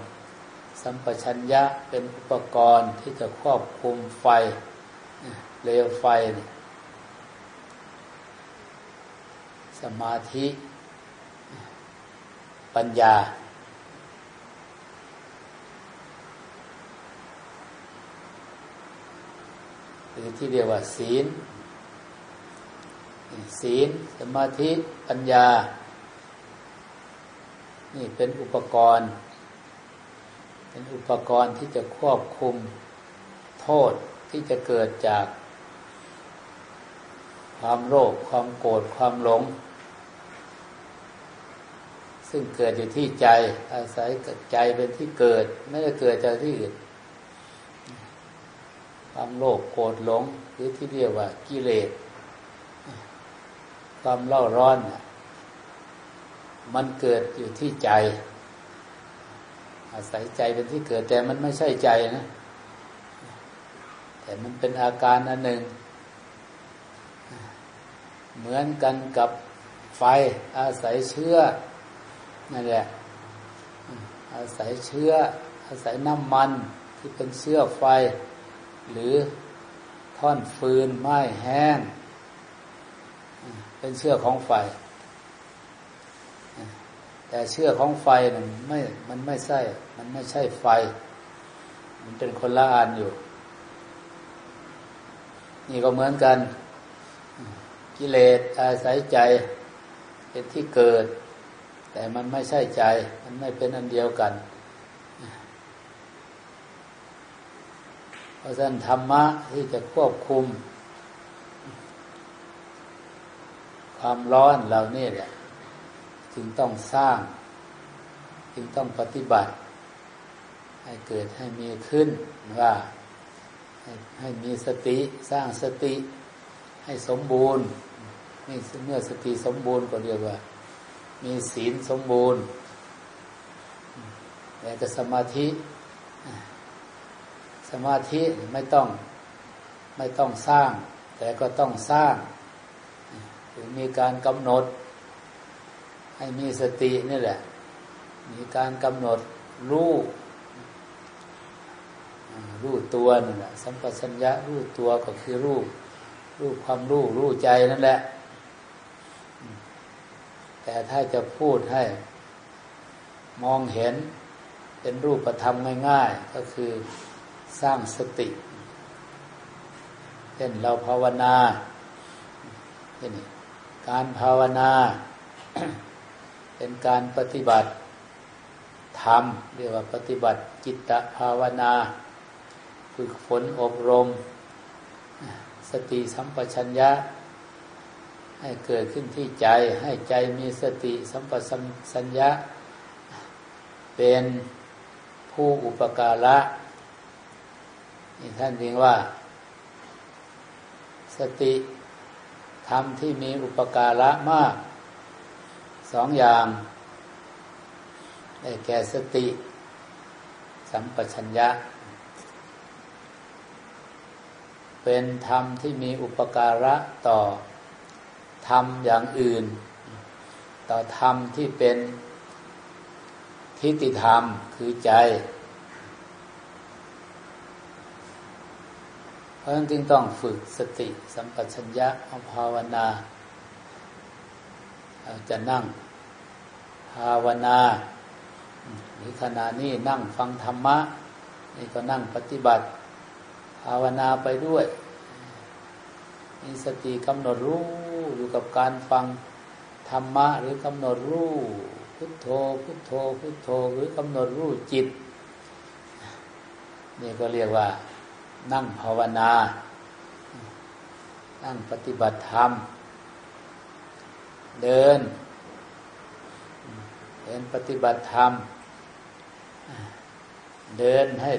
สัมปชัญญะเป็นอุปกรณ์ที่จะควบคุมไฟเร็วไฟ สมาธิ ปัญญา หรือที่เรียกว่าศีล ศีล สมาธิ ปัญญา นี่เป็นอุปกรณ์ เป็นอุปกรณ์ที่จะควบคุมโทษที่จะเกิดจาก ความโลภความโกรธความหลง ซึ่งเกิดอยู่ที่ใจ อาศัยใจเป็นที่เกิด ไม่ได้เกิดจากที่อื่นความโลภโกรธหลง หรือที่เรียกว่ากิเลสความเล่าร้อน มันเกิดอยู่ที่ใจ อาศัยใจเป็นที่เกิดแต่มันไม่ใช่ใจนะ แต่มันเป็นอาการอันหนึ่ง เหมือนกันกับไฟ อาศัยเชื้อนั่นแหละ อาศัยเชื้อ อาศัยน้ำมันที่เป็นเชื้อไฟ หรือท่อนฟืนไม้แห้ง เป็นเชื้อของไฟ แต่เชื่อของไฟมันไม่ มันไม่ใช่ มันไม่ใช่ไฟ มันเป็นคนละอันอยู่ นี่ก็เหมือนกัน กิเลสอาศัยใจ เป็นที่เกิด แต่มันไม่ใช่ใจ มันไม่เป็นอันเดียวกัน เพราะฉะนั้นธรรมะที่จะควบคุม ความร้อนเรานี่แหละ จึงต้องสร้าง จึงต้องปฏิบัติ ให้เกิดให้มีขึ้นว่าให้ให้มีสติสร้างสติให้สมบูรณ์นี่เมื่อสติสมบูรณ์ก็เรียกว่า มีศีลสมบูรณ์แต่ก็สมาธิ สมาธิไม่ต้องไม่ต้องสร้าง แต่ก็ต้องสร้างรือมีการกำหนด ให้มีสตินี่แหละ มีการกำหนดรู้รู้ตัวนั่นแหละสัมปชัญญะรู้ตัวก็คือรู้รู้ความรู้รู้ใจนั่นแหละ แต่ถ้าจะพูดให้มองเห็นเป็นรูปธรรมง่าย ๆ ก็คือสร้างสติเช่นเราภาวนาเช่นการภาวนา เป็นการปฏิบัติธรรมเรียกว่าปฏิบัติจิตตภาวนา ฝึกฝนอบรม สติสัมปชัญญะ ให้เกิดขึ้นที่ใจให้ใจมีสติสัมปชัญญะ เป็นผู้อุปการะนี่ท่านเรียกว่า สติธรรมที่มีอุปการะมาก สองอย่างได้แก่สติ สัมปชัญญะ เป็นธรรมที่มีอุปการะต่อธรรมอย่างอื่น ต่อธรรมที่เป็นทิฏฐิธรรมคือใจ เพราะฉะนั้นจึงต้องฝึกสติสัมปชัญญะภาวนา จะนั่งภาวนา หรือขณะนี้นั่งฟังธรรมะ นี่ก็นั่งปฏิบัติ ภาวนาไปด้วย มีสติกำหนดรู้อยู่กับการฟังธรรมะ หรือกำหนดรู้พุทโธพุทโธพุทโธหรือกำหนดรู้จิต นี่ก็เรียกว่า นั่งภาวนา นั่งปฏิบัติธรรม เดิน เดินปฏิบัติธรรม เดินให้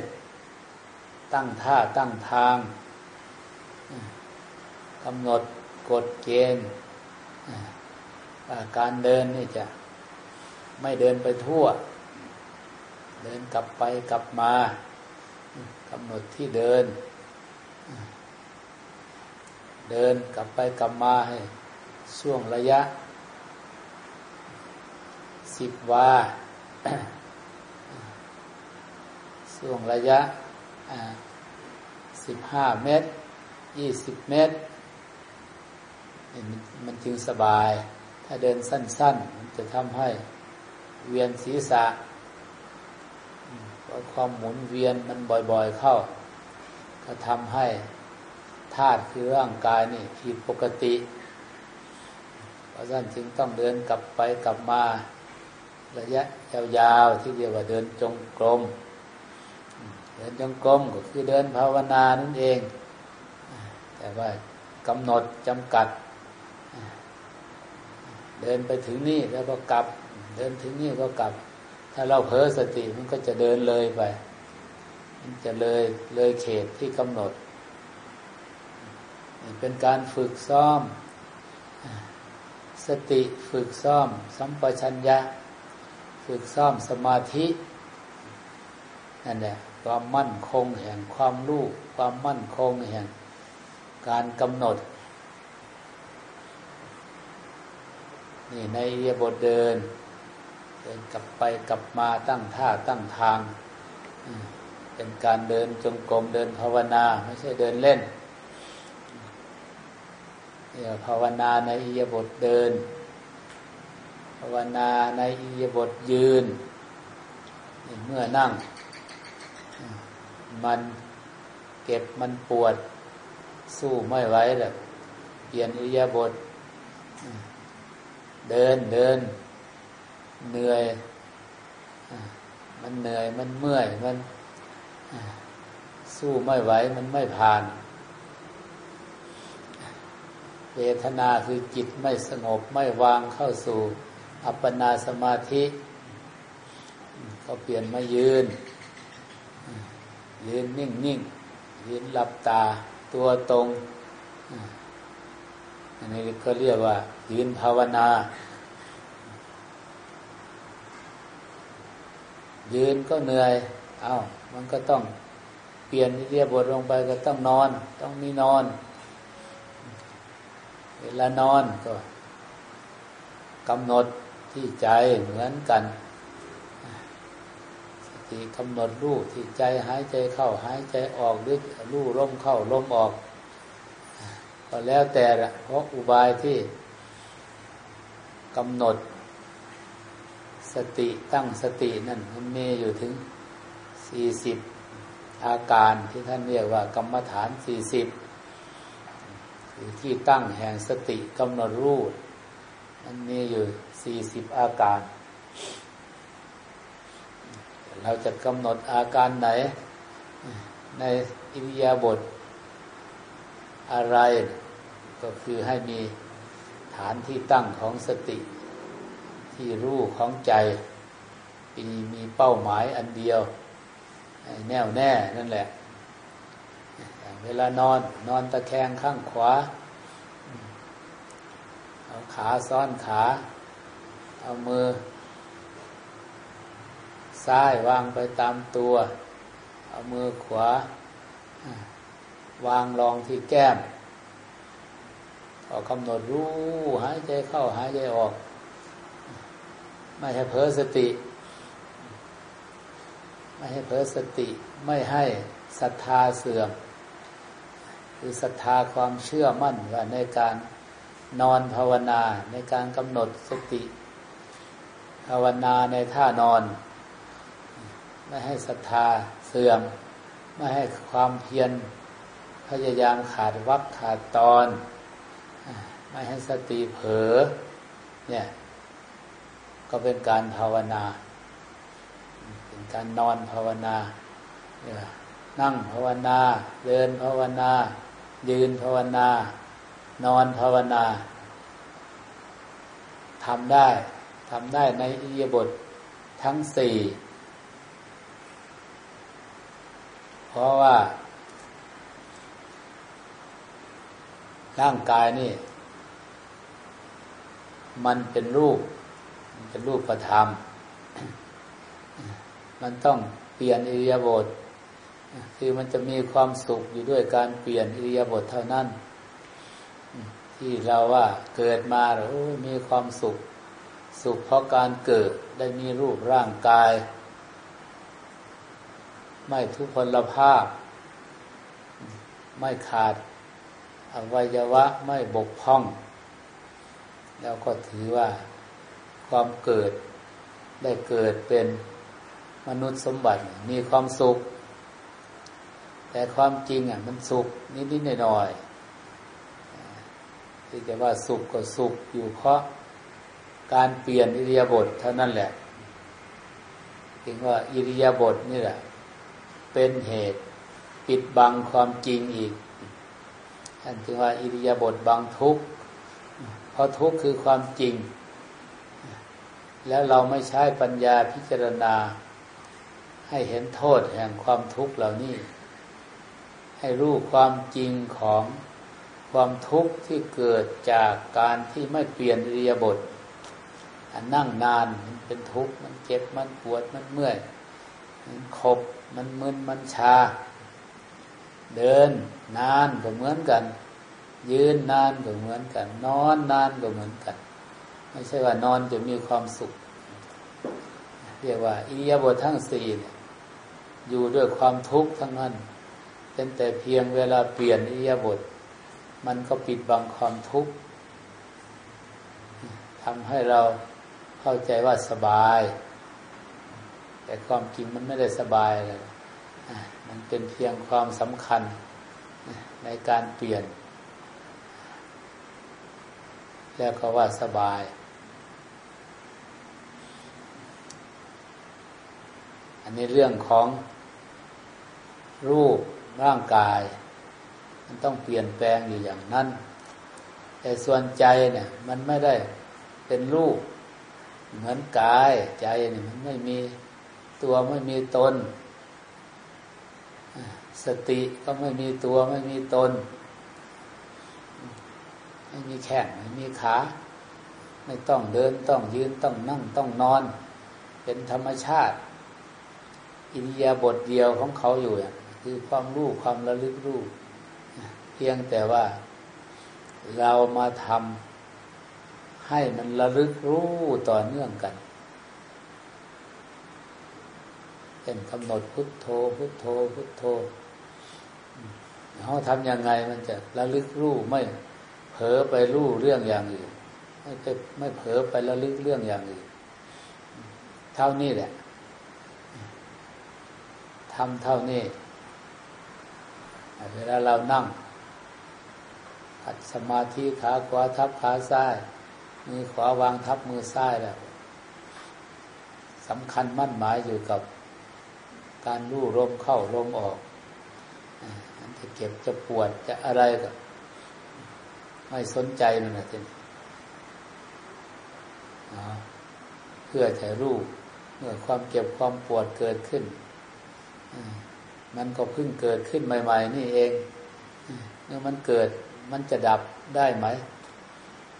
ตั้งท่าตั้งทางกำหนดกฎเกณฑ์การเดินนี่จะไม่เดินไปทั่ว เดินกลับไปกลับมากำหนดที่เดิน เดินกลับไปกลับมาให้ช่วงระยะ สิบวาช่วงระยะสิบห้าเมตรยี่สิบเมตร มันจึงสบาย ถ้าเดินสั้น ๆ มันจะทำให้เวียนศีรษะความหมุนเวียนมันบ่อยๆเข้า ก็ทำให้ธาตุคือร่างกายนี่ผิดปกติ เพราะฉะนั้นจึงต้องเดินกลับไปกลับมา ระยะยาวๆที่เรียกว่าเดินจงกรม เดินจงกรมก็คือเดินภาวนานั่นเอง แต่ว่ากำหนดจำกัด เดินไปถึงนี่แล้วก็กลับ เดินถึงนี่ก็กลับ ถ้าเราเผลอสติมันก็จะเดินเลยไป มันจะเลยเลยเขตที่กำหนด เป็นการฝึกซ้อม สติฝึกซ้อม สัมปชัญญะ ฝึกซ้อมสมาธินั่นแหละความมั่นคงแห่งความรู้ความมั่นคงแห่งการกำหนด นี่ในเรียบทเดิน เดินกลับไปกลับมาตั้งท่าตั้งทาง เป็นการเดินจงกรมเดินภาวนา ไม่ใช่เดินเล่นเนี่ยภาวนาในอิยบทเดิน ภาวนาในอิยบทยืน เมื่อนั่ง มันเก็บมันปวด สู้ไม่ไหวแล้วเปลี่ยนอิยบท เดินเดิน เหนื่อย มันเหนื่อยมันเมื่อยมันสู้ไม่ไหวมันไม่ผ่าน เวทนาคือจิตไม่สงบไม่วางเข้าสู่ อัปปนาสมาธิก็เปลี่ยนมายืน ยืนนิ่งนิ่งยืนหลับตาตัวตรงอันนี้ก็เรียกว่า ยืนภาวนา ยืนก็เหนื่อยเอา้ามันก็ต้องเปลี่ยนเรียบทลงไปก็ต้องนอน ต้องมีนอน เวลานอนก็กำหนด ที่ใจเหมือนกันสติกำหนดรู้ที่ใจหายใจเข้าหายใจออกหรือรู้ลมเข้าลมออกก็แล้วแต่ละเพราะอุบายที่กำหนด สติตั้งสตินั่นมันมีอยู่ถึงสี่สิบอาการที่ท่านเรียกว่ากรรมฐานสี่สิบคือที่ตั้งแห่งสติกำหนดรูป มันมีอยู่สี่สิบอาการ เราจะกำหนดอาการไหน ในอิริยาบถอะไร ก็คือให้มีฐานที่ตั้งของสติ ที่รู้ของใจมีมีเป้าหมายอันเดียว แน่วแน่นั่นแหละ เวลานอนนอนตะแคงข้างขวา เอาขาซ้อนขา เอามือ ซ้ายวางไปตามตัว เอามือขวา วางรองที่แก้มพอกำหนดรู้หายใจเข้าหายใจออก ไม่ให้เพ้อสติ ไม่ให้เผลอสติ ไม่ให้ศรัทธาเสื่อม คือศรัทธาความเชื่อมั่นว่าในการ นอนภาวนาในการกำหนดสติ ภาวนาในท่านอน ไม่ให้ศรัทธาเสื่อม ไม่ให้ความเพียรพยายามขาดวักขาดตอน ไม่ให้สติเผลอเนี่ยก็เป็นการภาวนา เป็นการนอนภาวนานั่งภาวนา เดินภาวนา ยืนภาวนา นอนภาวนาทำได้ทำได้ในอิยบททั้งสี่เพราะว่า ร่างกายนี่ มันเป็นรูป มันเป็นรูปประธรรม มันต้องเปลี่ยนอิริยาบถคือมันจะมีความสุขอยู่ด้วยการเปลี่ยนอิริยาบถเท่านั้น ที่เราว่าเกิดมาแล้วมีความสุข สุขเพราะการเกิดได้มีรูปร่างกาย ไม่ทุพพลภาพ ไม่ขาด อวัยวะไม่บกพร่อง แล้วก็ถือว่าความเกิดได้เกิดเป็นมนุษย์สมบัติมีความสุข แต่ความจริงอะมันสุขนิดๆหน่อยๆ ที่จะว่าสุขก็สุขอยู่เพราะการเปลี่ยนอิริยาบถเท่านั้นแหละถึงว่าอิริยาบถนี่แหละ เป็นเหตุปิดบังความจริงอีกท่านจึงว่าอิริยาบถบังทุกข์เพราะทุกข์คือความจริง แล้วเราไม่ใช้ปัญญาพิจารณา ให้เห็นโทษแห่งความทุกข์เหล่านี้ ให้รู้ความจริงของ ความทุกข์ที่เกิดจากการที่ไม่เปลี่ยนเรียบทนั่งนานมันเป็นทุกข์มันเจ็บมันปวดมันเมื่อยมันขบมันมึนมันชา เดินนานก็เหมือนกัน ยืนนานก็เหมือนกัน นอนนานก็เหมือนกัน ไม่ใช่ว่านอนจะมีความสุข เรียกว่าอิยาบถทั้งสี่อยู่ด้วยความทุกข์ทั้งนั้นเป็นแต่เพียงเวลาเปลี่ยนอิยาบท มันก็ปิดบังความทุกข์ทำให้เราเข้าใจว่าสบาย แต่ความจริงมันไม่ได้สบายเลยมันเป็นเพียงความสำคัญในการเปลี่ยน แล้วก็ว่าสบาย อันนี้เรื่องของรูปร่างกาย มันต้องเปลี่ยนแปลงอยู่อย่างนั้น แต่ส่วนใจเนี่ย มันไม่ได้เป็นรูป เหมือนกายใจเนี่ยมันไม่มีตัวไม่มีตน สติก็ไม่มีตัวไม่มีตน ไม่มีแข้งไม่มีขา ไม่ต้องเดินต้องยืนต้องนั่งต้องนอน เป็นธรรมชาติ อินยาบทเดียวของเขาอยู่คือความรู้ความระลึกรู้ พียงแต่ว่าเรามาทำให้มันระลึกรู้ต่อเนื่องกันเป็นกำหนดพุทโธ พุทโธ พุทโธเขาทำยังไงมันจะระลึกรู้ไม่เผลอไปรู้เรื่องอย่างอื่นไม่ไปไม่เผลอไประลึกเรื่องอย่างอื่นเท่านี้แหละทำเท่านี้เวลาเรานั่ง ขัดสมาธิขาขวาทับขาซ้าย มือขวาวางทับมือซ้ายแล้วสำคัญมั่นหมายอยู่กับการรู้ลมเข้าลมออกจะเก็บจะปวดจะอะไรก็ ไม่สนใจมันนะทีนี้เพื่อจะรู้เมื่อความเก็บความปวดเกิดขึ้นมันก็เพิ่งเกิดขึ้นใหม่ ๆ นี่เองเมื่อมันเกิด มันจะดับได้ไหม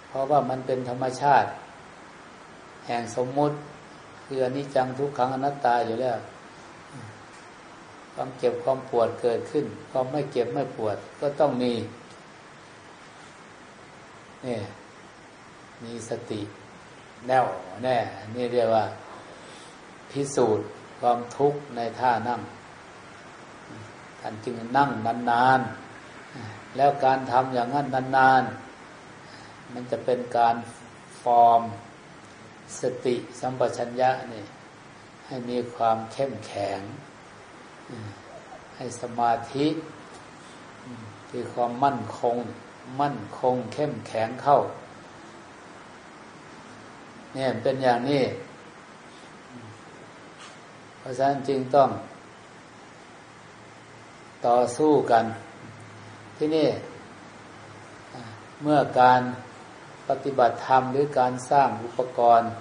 เพราะว่ามันเป็นธรรมชาติ แห่งสมมุติคืออนิจจังทุกขังอนัตตาอยู่แล้วความเจ็บความปวดเกิดขึ้น ความไม่เจ็บไม่ปวดก็ต้องมีนี่มีสติแน่วแน่นี่เรียกว่า พิสูจน์ความทุกข์ในท่านั่งท่านจึงนั่งนานๆ แล้วการทำอย่างนั้นนานๆ มันจะเป็นการฟอร์มสติสัมปชัญญะนี่ให้มีความเข้มแข็ง ให้สมาธิคือความมั่นคง มั่นคงเข้มแข็งเข้า เนี่ยเป็นอย่างนี้ เพราะฉะนั้นจึงต้อง ต่อสู้กัน ที่นี่เมื่อการปฏิบัติธรรมหรือการสร้างอุปกรณ์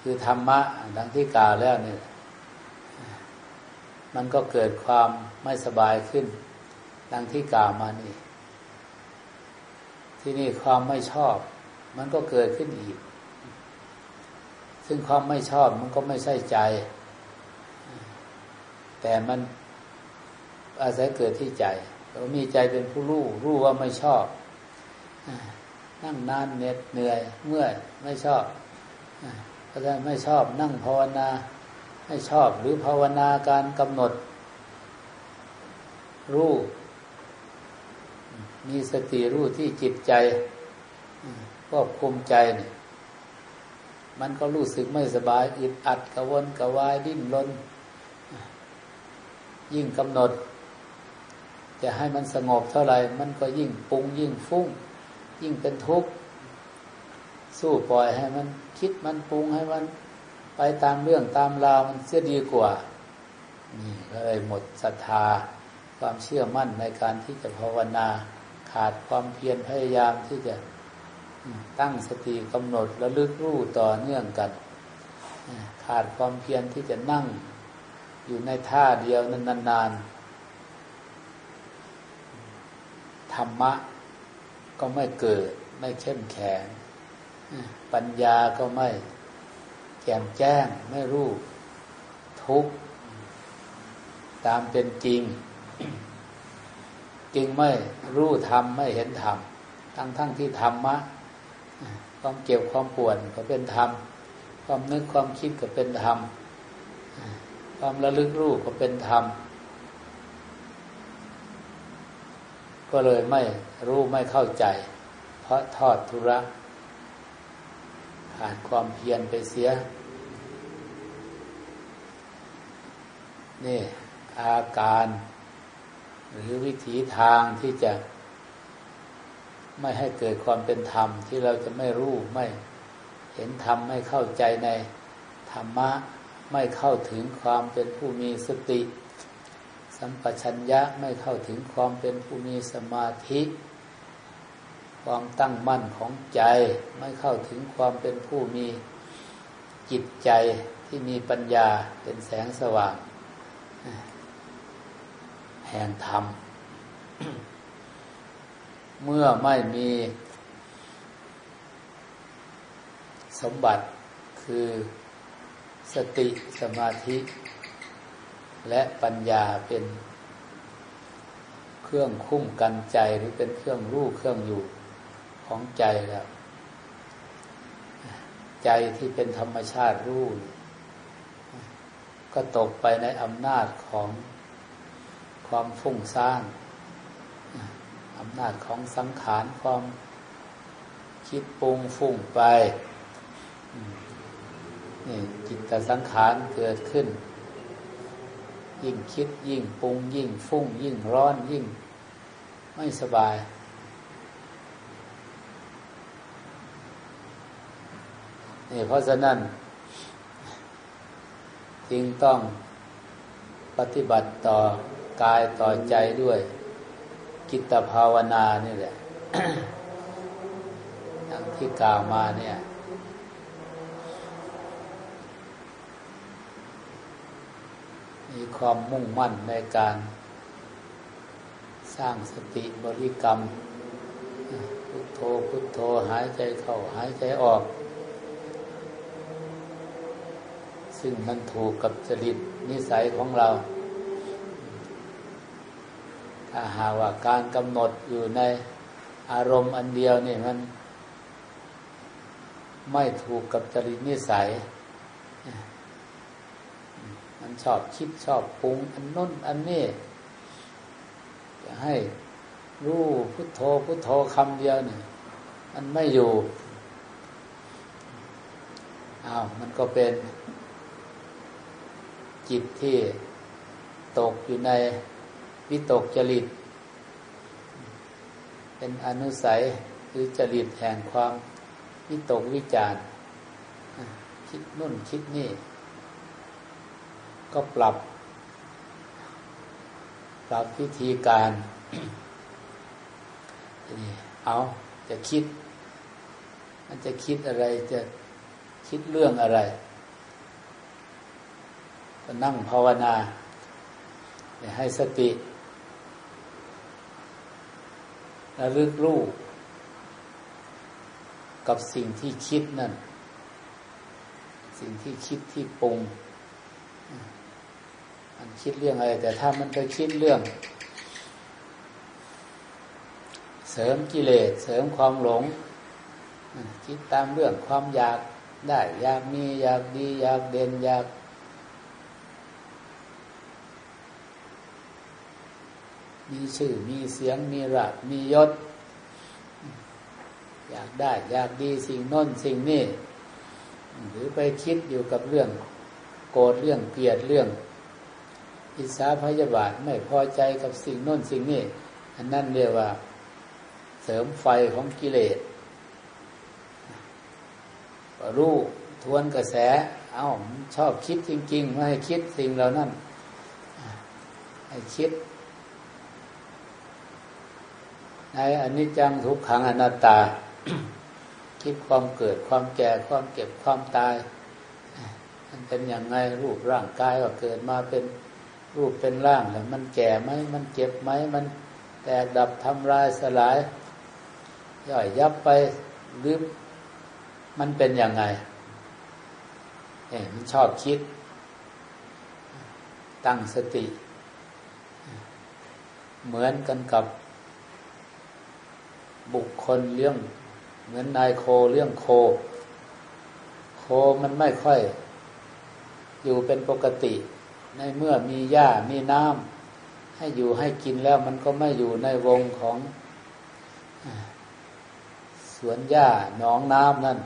คือธรรมะดังที่กล่าวแล้วเนี่ยมันก็เกิดความไม่สบายขึ้น ดังที่กล่าวมานี่ ที่นี่ความไม่ชอบ มันก็เกิดขึ้นอีก ซึ่งความไม่ชอบมันก็ไม่ใช่ใจ แต่มัน อาศัยเกิดที่ใจเรามีใจเป็นผู้รู้รู้ว่าไม่ชอบนั่งนานเหน็ดเหนื่อย เมื่อยไม่ชอบก็จะไม่ชอบนั่งภาวนา ไม่ชอบหรือภาวนาการกำหนด รู้ มีสติรู้ที่จิตใจควบคุมใจเนี่ยมันก็รู้สึกไม่สบายอึดอัดกระวนกระวายดิ้นรนยิ่งกำหนด จะให้มันสงบเท่าไหร่ มันก็ยิ่งปรุงยิ่งฟุ้ง ยิ่งเป็นทุกข์ สู้ปล่อยให้มันคิดมันปรุงให้มันไปตามเรื่องตามราวมันเสียดีกว่า นี่ก็เลยหมดศรัทธา ความเชื่อมั่นในการที่จะภาวนาขาดความเพียรพยายามที่จะตั้งสติกำหนดระลึกรู้ต่อเนื่องกัน ขาดความเพียรที่จะนั่งอยู่ในท่าเดียวนั้นนานๆ ธรรมะ ก็ไม่เกิด ไม่เข้มแข็งปัญญาก็ไม่แจ่มแจ้ง ไม่รู้ทุกตามเป็นจริงจึงไม่รู้ธรรมไม่เห็นธรรมทั้งทั้งที่ธรรมะความเก็บความปวดก็เป็นธรรม ความนึกความคิดก็เป็นธรรม ความระลึกรู้ก็เป็นธรรม ก็เลยไม่รู้ไม่เข้าใจ เพราะทอดทุระขาดความเพียรไปเสีย นี่อาการ หรือวิถีทางที่จะ ไม่ให้เกิดความเป็นธรรมที่เราจะไม่รู้ไม่เห็นธรรมไม่เข้าใจในธรรมะ ไม่เข้าถึงความเป็นผู้มีสติ สัมปชัญญะไม่เข้าถึงความเป็นผู้มีสมาธิ ความตั้งมั่นของใจ ไม่เข้าถึงความเป็นผู้มีจิตใจที่มีปัญญาเป็นแสงสว่าง แห่งธรรม เมื่อไม่มีสมบัติคือสติสมาธิ และปัญญาเป็นเครื่องคุ้มกันใจหรือเป็นเครื่องรู้เครื่องอยู่ของใจแล้ว ใจที่เป็นธรรมชาติรู้ก็ตกไปในอำนาจของความฟุ้งซ่านอำนาจของสังขารความคิดปรุงฟุ้งไปนี่จิตสังขารเกิดขึ้น ยิ่งคิดยิ่งปรุงยิ่งฟุ้ง ยิ่งร้อนยิ่ง ไม่สบาย นี่เพราะฉะนั้น จึงต้องปฏิบัติต่อกายต่อใจด้วย กิตภาวนานี่แหละอย่างที่กล่าวมาเนี่ย มีความมุ่งมั่นในการสร้างสติบริกรรม พุทโธพุทโธหายใจเข้าหายใจออก ซึ่งมันถูกกับจริตนิสัยของเรา ถ้าหาว่าการกำหนดอยู่ในอารมณ์อันเดียวนี่มัน ไม่ถูกกับจริตนิสัย มันชอบคิดชอบปรุงอันน้นอันนี้จะให้รู้พุทโธพุทโธคำเดียวเนี่ยมันไม่อยู่อ้าวมันก็เป็นจิตที่ตกอยู่ในวิตกจริต เป็นอนุสัยหรือจริตแห่งความวิตกวิจารคิดนุ่นคิดนี่ ก็ปรับ ปรับวิธีการเอาจะคิด มันจะคิดอะไรจะคิดเรื่องอะไรก็นั่งภาวนาให้สติระลึกรู้กับสิ่งที่คิดนั่น สิ่งที่คิดที่ปรุง มันคิดเรื่องอะไร แต่ถ้ามันไปคิดเรื่อง เสริมกิเลสเสริมความหลง คิดตามเรื่องความอยากได้ อยากมีอยากดี อยากเด่นอยากมีชื่อมีเสียงมีรักมียศ อยากได้ อยากดีสิ่งน้นสิ่งนี้ หรือไปคิดอยู่กับเรื่อง โกรธเรื่องเกลียดเรื่อง อิสาพยาบาทไม่พอใจกับสิ่งโน้นสิ่งนี้อันนั้นเรียกว่า เสริมไฟของกิเลสรู้ทวนกระแส เอา้าชอบคิดจริง ๆ ไม่ให้คิดสิ่งเหล่านั้น ให้คิด ในอนิจจังทุกขังอนัตตา คิดความเกิดความแก่ความเก็บความตาย มันเป็นอย่างไงรูปร่างกายก็เกิดมาเป็น รูปเป็นร่างแล้วมันแก่ไหมมันเจ็บไหมมันแตกดับทำลายสลาย ย่อยยับไปหรือมันเป็นยังไงเห็มันชอบคิด ตั้งสติ เหมือนกันกับบุคคลเรื่อง เหมือนนายโคเรื่องโค โคมันไม่ค่อย อยู่เป็นปกติ ในเมื่อมีหญ้ามีน้ำให้อยู่ให้กินแล้วมันก็ไม่อยู่ในวงของสวนหญ้าหนองน้ำนั่น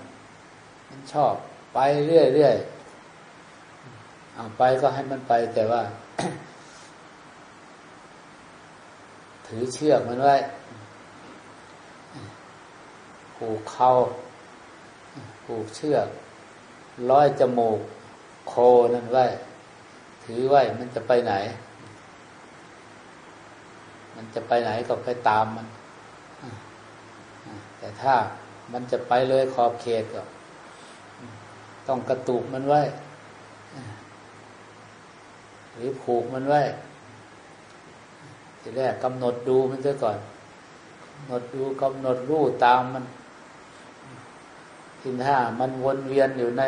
มันชอบไปเรื่อยๆเอาไปก็ให้มันไปแต่ว่า ถือเชือกมันไว้ผูกเขาผูกเชือก ร้อยจมูก โคนั่นไว้ ถือไว้มันจะไปไหน มันจะไปไหนก็ไปตามมัน แต่ถ้ามันจะไปเลยขอบเขตก็ ต้องกระตุกมันไว้ หรือผูกมันไว้ ทีแรกกำหนดดูมันซะก่อนกำหนดดูกำหนดรู้ตามมันทีห้ามันวนเวียนอยู่ใน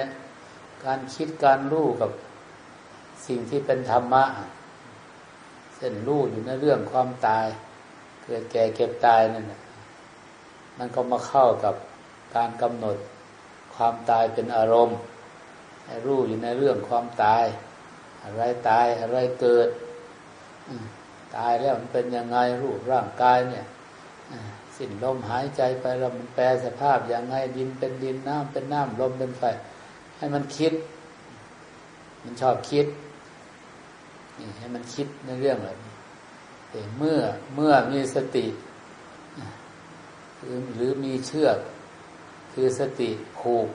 การคิดการรู้กับ สิ่งที่เป็นธรรมะเส้นรู้อยู่ในเรื่องความตาย เกิดแก่เก็บตายนั่นแหละมันก็มาเข้ากับการกำหนดความตายเป็นอารมณ์ให้รู้อยู่ในเรื่องความตาย อะไรตายอะไรเกิดตายแล้วมันเป็นยังไงรูปร่างกายเนี่ยสิ้นลมหายใจไปแล้วมันแปลสภาพย่างไงดินเป็นดินน้ำเป็นน้ำลมเป็นไฟให้มันคิด มันชอบคิด ให้มันคิดในเรื่องแบบนี้เมื่อเมื่อมีสติหรือหรือมีเชือก คือสติผูก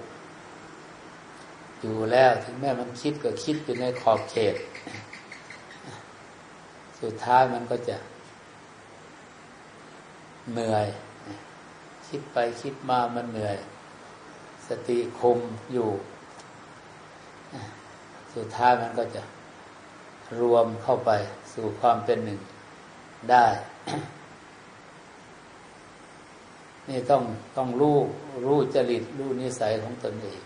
อยู่แล้วถึงแม้มันคิดก็คิดอยู่ในขอบเขต สุดท้ายมันก็จะ เหนื่อย คิดไปคิดมามันเหนื่อย สติคุมอยู่ สุดท้ายมันก็จะ รวมเข้าไปสู่ความเป็นหนึ่งได้ นี่ต้องต้องรู้รู้จริตรู้นิสัยของตนเอง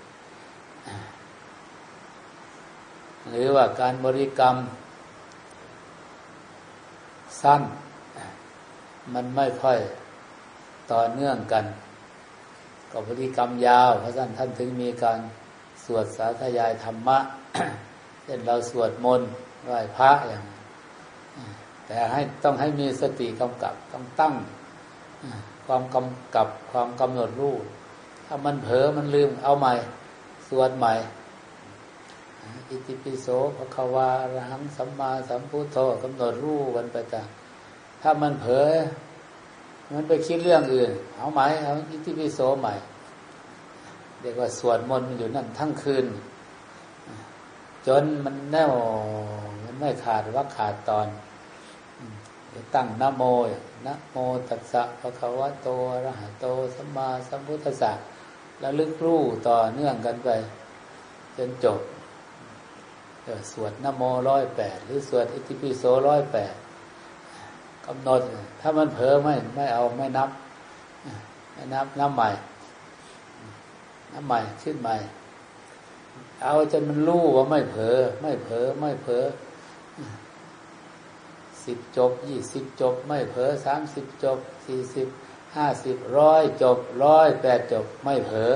หรือว่าการบริกรรม สั้น มันไม่ค่อยต่อเนื่องกัน กับบริกรรมยาวเพราะฉะนั้นท่านถึงมีการสวดสาธยายธรรมะ เช่นเราสวดมนต์ ไหว้พระอย่าง แต่ให้ต้องให้มีสติกำกับ ต้องตั้งความกำกับความกำหนดรู้ถ้ามันเผลอมันลืมเอาใหม่ สวดใหม่ อิติปิโสภควาอรหังสัมมาสัมพุทโธกำหนดรู้กันไปจ้ะถ้ามันเผลอมันไปคิดเรื่องอื่น เอาใหม่เอาอิติปิโสใหม่เรียกว่าสวดมนต์อยู่นั่นทั้งคืน จนมันแน่ว ไม่ขาดว่าขาดตอนตั้งนโมนะโมตัสสะภะคะวะโตอะระหะโตสัมมาสัมพุทธัสสะแล้วลึกรู้ต่อเนื่องกันไป จนจบสวดนโมร้อยแปดหรือสวดอิติปิโสร้อยแปดกำหนด ถ้ามันเผลอไม่ไม่เอาไม่นับ ไม่นับน้ำใหม่น้ำใหม่ขึ้นใหม่ เอาจนมันรู้ว่าไม่เผลอไม่เผลอไม่เผลอ สิบจบยี่สิบจบ ไม่เผลอสามสิบจบสี่สิบห้าสิบร้อยจบร้อยแปดจบ ไม่เผลอ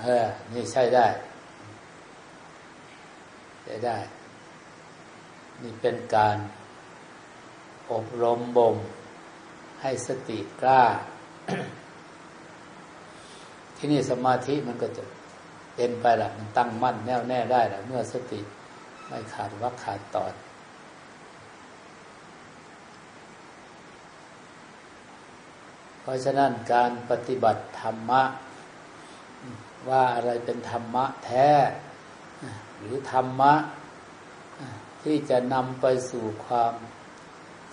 เออนี่ใช่ได้ใช้ได้ นี่เป็นการอบรมบ่มให้สติกล้า ที่นี่สมาธิมันก็จะเป็นไปละมันตั้งมั่นแน่วแน่ได้ละเมื่อสติไม่ขาดวักขาดตอน ราะฉะนั้นการปฏิบัติธรรมะ ว่าอะไรเป็นธรรมะแท้ หรือธรรมะ ที่จะนำไปสู่ความ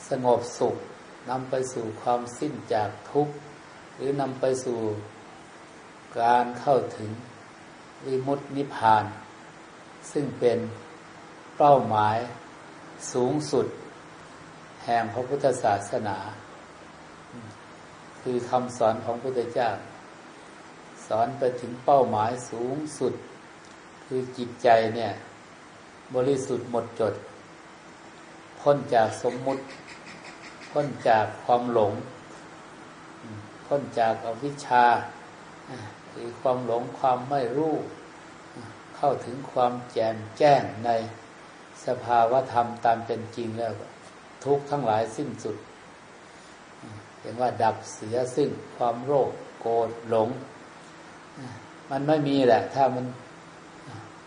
สงบสุขนำไปสู่ความสิ้นจากทุกข์ หรือนำไปสู่การเข้าถึงวิมุตตินิพพาน ซึ่งเป็นเป้าหมายสูงสุด แห่งพระพุทธศาสนา คือคำสอนของพระพุทธเจ้า สอนไปถึงเป้าหมายสูงสุด คือจิตใจเนี่ย บริสุทธิ์หมดจด พ้นจากสมมุติ พ้นจากความหลง พ้นจากอวิชชาคือความหลงความไม่รู้ เข้าถึงความแจ่มแจ้งในสภาวธรรมตามเป็นจริงแล้ว ทุกทั้งหลายสิ้นสุด เห็นว่าดับเสียซึ่งความโรคโกรธหลง มันไม่มีแหละ ถ้ามัน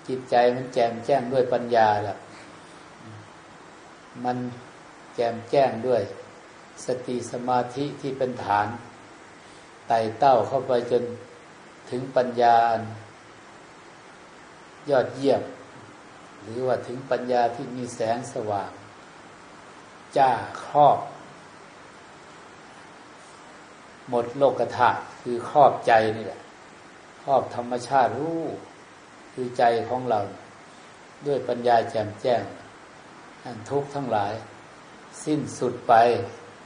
จิตใจมันแจ่มแจ้งด้วยปัญญาแหละมันแจ่มแจ้งด้วย สติสมาธิที่เป็นฐาน ไต่เต้าเข้าไปจนถึงปัญญายอดเยี่ยม หรือว่าถึงปัญญาที่มีแสงสว่าง จ้าครอบ หมดโลกธาตุคือครอบใจนี่แหละครอบธรรมชาติรู้คือใจของเรา ด้วยปัญญาแจ่มแจ้งอันทุกข์ทั้งหลาย สิ้นสุดไป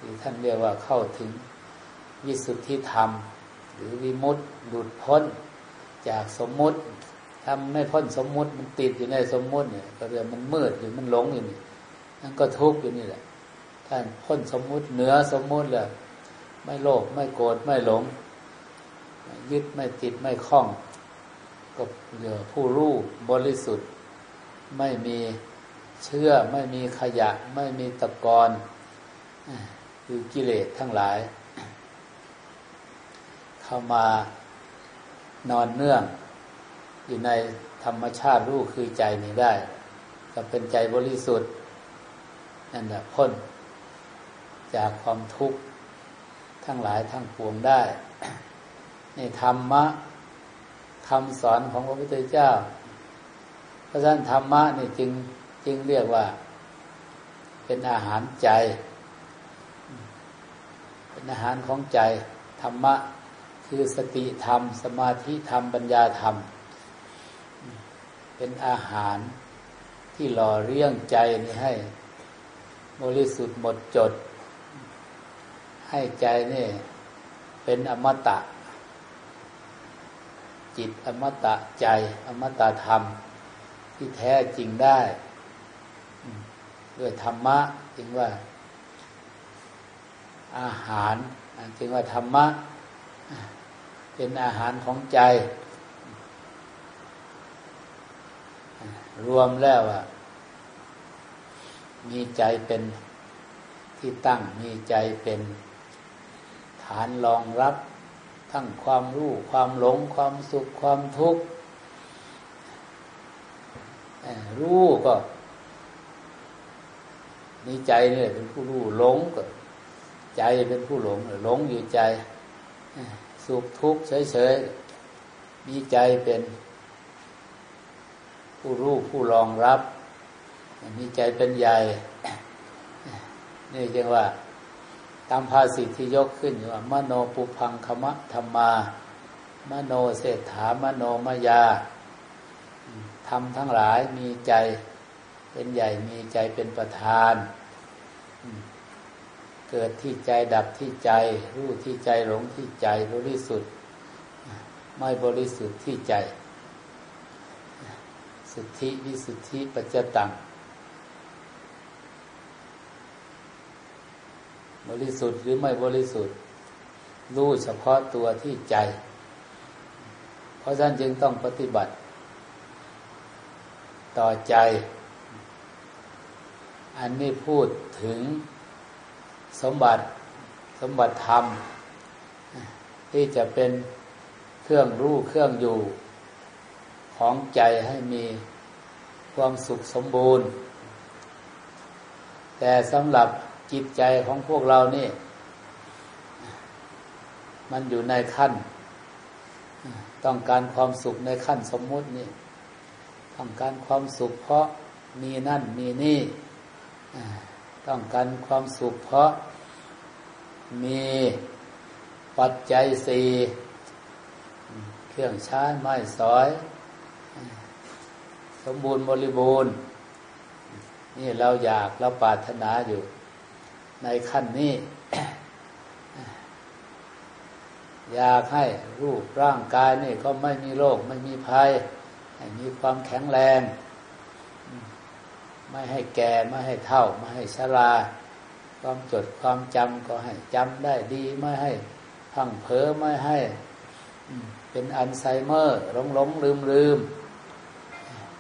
ที่ท่านเรียกว่าเข้าถึงวิสุทธิธรรม หรือวิมุตติหลุดพ้นจากสมมุติทำไม่พ้นสมมุติมันติดอยู่ในสมมุติเนี่ยก็เรียกมันมืดอยู่มันหลงอยู่นี่นั่นก็ทุกข์อยู่นี่แหละท่านพ้นสมมุติเหนือสมมุติเลย ไม่โลภไม่โกรธไม่หลง ยึดไม่ติดไม่คล้อง ก็เหลือผู้รู้บริสุทธิ์ ไม่มีเชื่อไม่มีขยะ ไม่มีตะกอนคือกิเลสทั้งหลาย เข้ามานอนเนื่อง อยู่ในธรรมชาติรู้คือใจนี้ได้ ก็เป็นใจบริสุทธิ์นั่นแหละพ้น จากความทุกข์ ทั้งหลายทั้งปวงได้ในธรรมะคำสอนของพระพุทธเจ้า เพราะฉะนั้นธรรมะนี่จึงจึงเรียกว่า เป็นอาหารใจ เป็นอาหารของใจ ธรรมะคือสติธรรม สมาธิธรรมปัญญาธรรม เป็นอาหารที่หล่อเลี้ยงใจนี่ให้ บริสุทธิ์หมดจด ให้ใจนี่เป็นอมตะ จิตอมตะใจ อมตะธรรม ที่แท้จริงได้ด้วยธรรมะจึงว่า อาหารจึงว่าธรรมะ เป็นอาหารของใจ รวมแล้วอะมีใจเป็นที่ตั้งมีใจเป็นานรองรับทั้งความรู้ ความหลง ความสุขความทุกข์รู้ก็นี่ใจเนี่ยเป็นผู้รู้หลงก็ ใจเป็นผู้หลงหลงอยู่ใจสุขทุกข์เฉยๆมีใจเป็น ผู้รู้ผู้รองรับ มีใจเป็นใหญ่นี่จึงว่า ตามภาษิตที่ยกขึ้นอยู่มโนปุพังคมะธรรมา มโนเศรษฐามโนมยาทำทั้งหลายมีใจเป็นใหญ่มีใจเป็นประธาน เกิดที่ใจดับที่ใจ รู้ที่ใจหลงที่ใจบริสุทธิ์ไม่บริสุทธิ์ที่ใจ สุทธิวิสุทธิปัจจตัง บริสุทธิ์หรือไม่บริสุทธิ์ รู้เฉพาะตัวที่ใจ เพราะฉะนั้นจึงต้องปฏิบัติ ต่อใจ อันนี้พูดถึงสมบัติสมบัติธรรม ที่จะเป็นเครื่องรู้เครื่องอยู่ของใจให้มีความสุขสมบูรณ์ แต่สำหรับ จิตใจของพวกเรานี่ มันอยู่ในขั้น ต้องการความสุขในขั้นสมมุตินี่ ต้องการความสุขเพราะมีนั่นมีนี่ ต้องการความสุขเพราะมีปัจจัยสี่เครื่องใช้ไม้สอย สมบูรณ์บริบูรณ์ นี่เราอยากเราปรารถนาอยู่ ในขั้นนี้ อยากให้รูปร่างกายนี่ก็ไม่มีโรคไม่มีภัยมีความแข็งแรง ไม่ให้แก่ไม่ให้เท่า ไม่ให้ชรา ความจดความจำก็ให้จำได้ดี ไม่ให้พังเผลอไม่ให้เป็นอัลไซเมอร์หลงหลงลืมลืม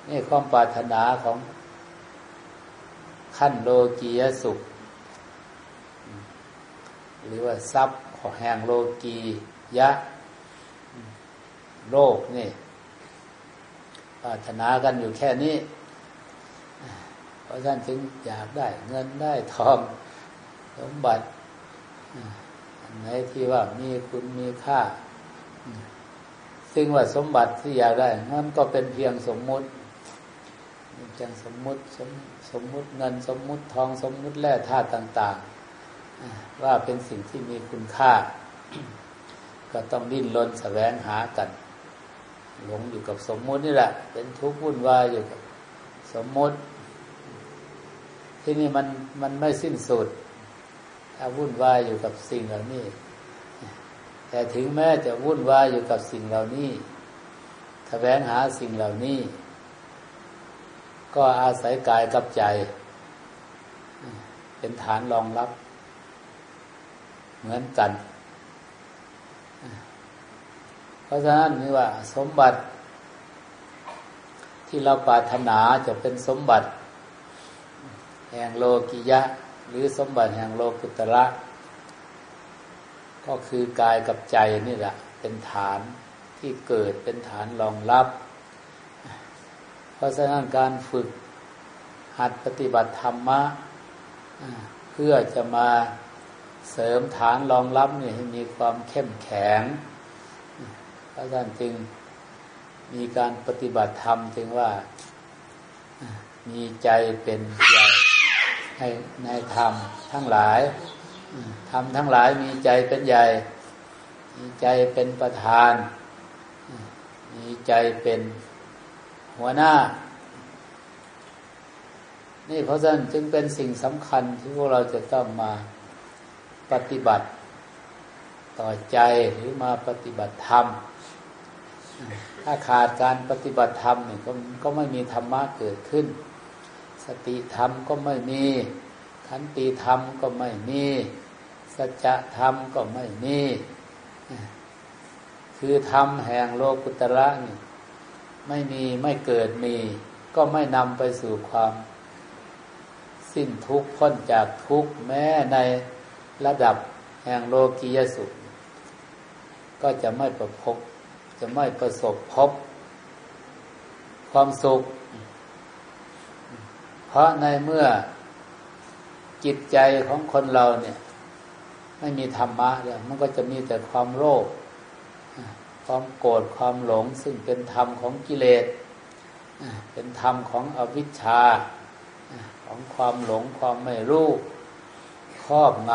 นี่ความปรารถนาของขั้นโลกียสุข หรือว่าทรัพย์ของแห่งโลกียะ โลกนี่ปรารถนากันอยู่แค่นี้ เพราะท่านถึงอยากได้เงินได้ทองสมบัติอันไหนที่ว่ามีคุณมีค่า ซึ่งว่าสมบัติที่อยากได้นั่นก็เป็นเพียงสมมุติจังสมมุติสมสมมุติเงินสมมุติทองสมมุติแร่ธาตุต่าง ๆ ว่าเป็นสิ่งที่มีคุณค่า ก็ต้องดิ้นรนแสวงหากัน หลงอยู่กับสมมุตินี่แหละ เป็นทุกข์วุ่นวายอยู่กับสมมุติ ที่นี่มันมันไม่สิ้นสุดถ้าวุ่นวายอยู่กับสิ่งเหล่านี้ แต่ถึงแม้จะวุ่นวายอยู่กับสิ่งเหล่านี้แสวงหาสิ่งเหล่านี้ ก็อาศัยกายกับใจ เป็นฐานรองรับ เหมือนกัน เพราะฉะนั้นนี่ว่า สมบัติ ที่เราปรารถนาจะเป็นสมบัติ แห่งโลกิยะ หรือสมบัติแห่งโลกุตระก็คือกายกับใจนี่แหละ เป็นฐานที่เกิดเป็นฐานรองรับ เพราะฉะนั้นการฝึกหัดปฏิบัติธรรมะ เพื่อจะมา เสริมฐานรองรับนี่ให้มีความเข้มแข็งพระท่านจึงมีการปฏิบัติธรรมจึงว่ามีใจเป็นใหญ่ในในธรรมทั้งหลายธรรมทั้งหลายมีใจเป็นใหญ่ มีใจเป็นประธาน มีใจเป็นหัวหน้า นี่เพราะฉะนั้นจึงเป็นสิ่งสำคัญที่พวกเราจะต้องมา ปฏิบัติต่อใจหรือมาปฏิบัติธรรม ถ้าขาดการปฏิบัติธรรมเนี่ยก็ก็ไม่มีธรรมะเกิดขึ้น สติธรรมก็ไม่มีขันติธรรมก็ไม่มีสัจธรรมก็ไม่มีคือธรรมแห่งโลกุตระนี่ไม่มีไม่เกิดมี ก็ไม่นำไปสู่ความ สิ้นทุกข์พ้นจากทุกข์แม้ใน ระดับแห่งโลกียสุข ก็จะไม่ประพบจะไม่ประสบพบ ความสุข เพราะในเมื่อจิตใจของคนเราเนี่ย ไม่มีธรรมะเนี่ยมันก็จะมีแต่ความโลภความโกรธความหลง ซึ่งเป็นธรรมของกิเลสเป็นธรรมของอวิชชา ของความหลงความไม่รู้ ครอบง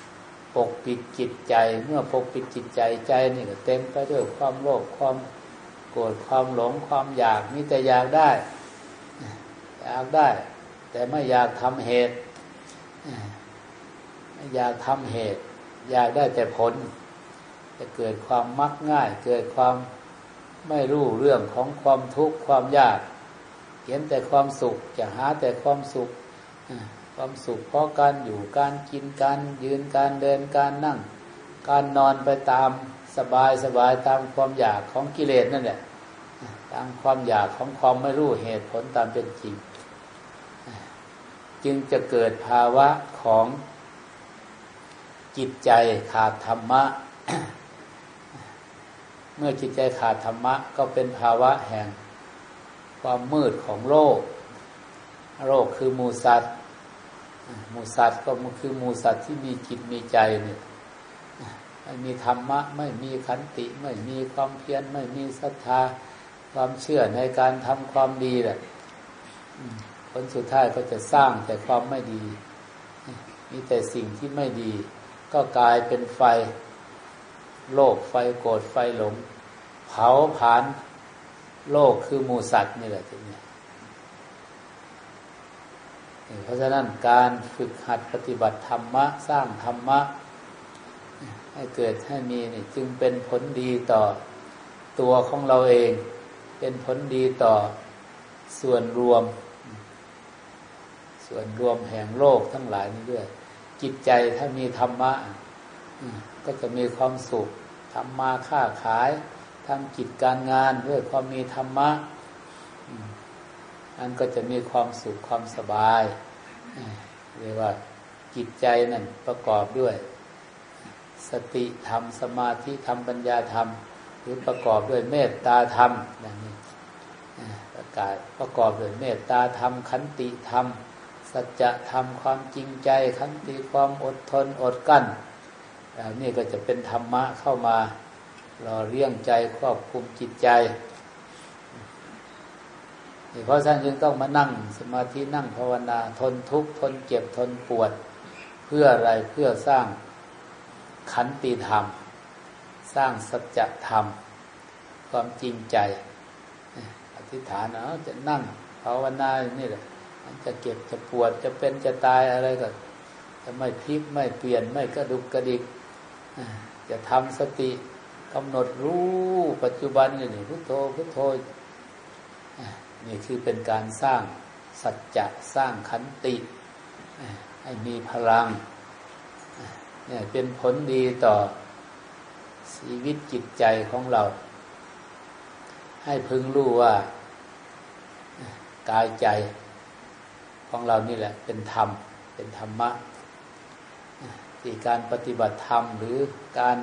ำปกปิดจิตใจ เมื่อปกปิดจิตใจใจนี่ก็เต็มไปด้วยความโลภความโกรธความหลงความอยากมีแต่อยากได้ อยากได้ แต่ไม่อยากทำเหตุไม่อยากทำเหตุ อยากได้แต่ผล จะเกิดความมักง่าย เกิดความไม่รู้เรื่องของความทุกข์ความยากเห็นแต่ความสุขจะหาแต่ความสุข ความสุขเพราะการอยู่การกินการยืนการเดินการนั่ง การนอนไปตามสบายสบายตามความอยากของกิเลสนั่นแหละตามความอยากของความไม่รู้เหตุผลตามเป็นจริง จึงจะเกิดภาวะของจิตใจขาดธรรมะ เมื่อจิตใจขาดธรรมะ ก็เป็นภาวะแห่งความมืดของโลก โลกคือมูสัตว์ มูสัตว์ก็คือมูสัตว์ที่มีจิตมีใจเนี่ยไม่มีธรรมะ ไม่มีขันติ ไม่มีความเพียรไม่มีศรัทธา ความเชื่อในการทำความดีแหละผลสุดท้ายก็จะสร้างแต่ความไม่ดี มีแต่สิ่งที่ไม่ดี ก็กลายเป็นไฟโลกไฟโกรธไฟหลง เผาผลาญโลกคือมูสัตว์นี่แหละทีนี้ เพราะฉะนั้นการฝึกหัดปฏิบัติธรรมะ สร้างธรรมะ ให้เกิดให้มีนี่จึงเป็นผลดีต่อตัวของเราเอง เป็นผลดีต่อส่วนรวม ส่วนรวมแห่งโลกทั้งหลายนี้ด้วย จิตใจถ้ามีธรรมะ ก็จะมีความสุขทำมาค้าขายทำกิจการงานด้วยความมีธรรมะ อันก็จะมีความสุขความสบายเรียกว่าจิตใจนั่นประกอบด้วย สติธรรมสมาธิธรรมปัญญาธรรม หรือประกอบด้วยเมตตาธรรมอย่างนี้ประกาศประกอบด้วยเมตตาธรรมขันติธรรม สัจธรรมความจริงใจขันติความอดทนอดกั้นแล้วนี่ก็จะเป็นธรรมะเข้ามาหล่อเลี้ยงใจควบคุมจิตใจ เพราะท่านจึงต้องมานั่งสมาธินั่งภาวนาทนทุกข์ทนเจ็บทนปวด เพื่ออะไรเพื่อสร้างขันติธรรม สร้างสัจธรรม ความจริงใจอธิษฐานเนาะจะนั่งภาวนานี่แหละมันจะเก็บจะปวดจะเป็นจะตายอะไรก็จะไม่พลิกไม่เปลี่ยนไม่กระดุกกระดิกจะทำสติกำหนดรู้ปัจจุบันนี่พุทโธพุทโธ นี่คือเป็นการสร้างสัจจะสร้างขันติ ให้มีพลังเนี่ยเป็นผลดีต่อชีวิตจิตใจของเรา ให้พึงรู้ว่ากายใจของเรานี่แหละ เป็นธรรม เป็นธรรมะที่การปฏิบัติธรรมหรือการ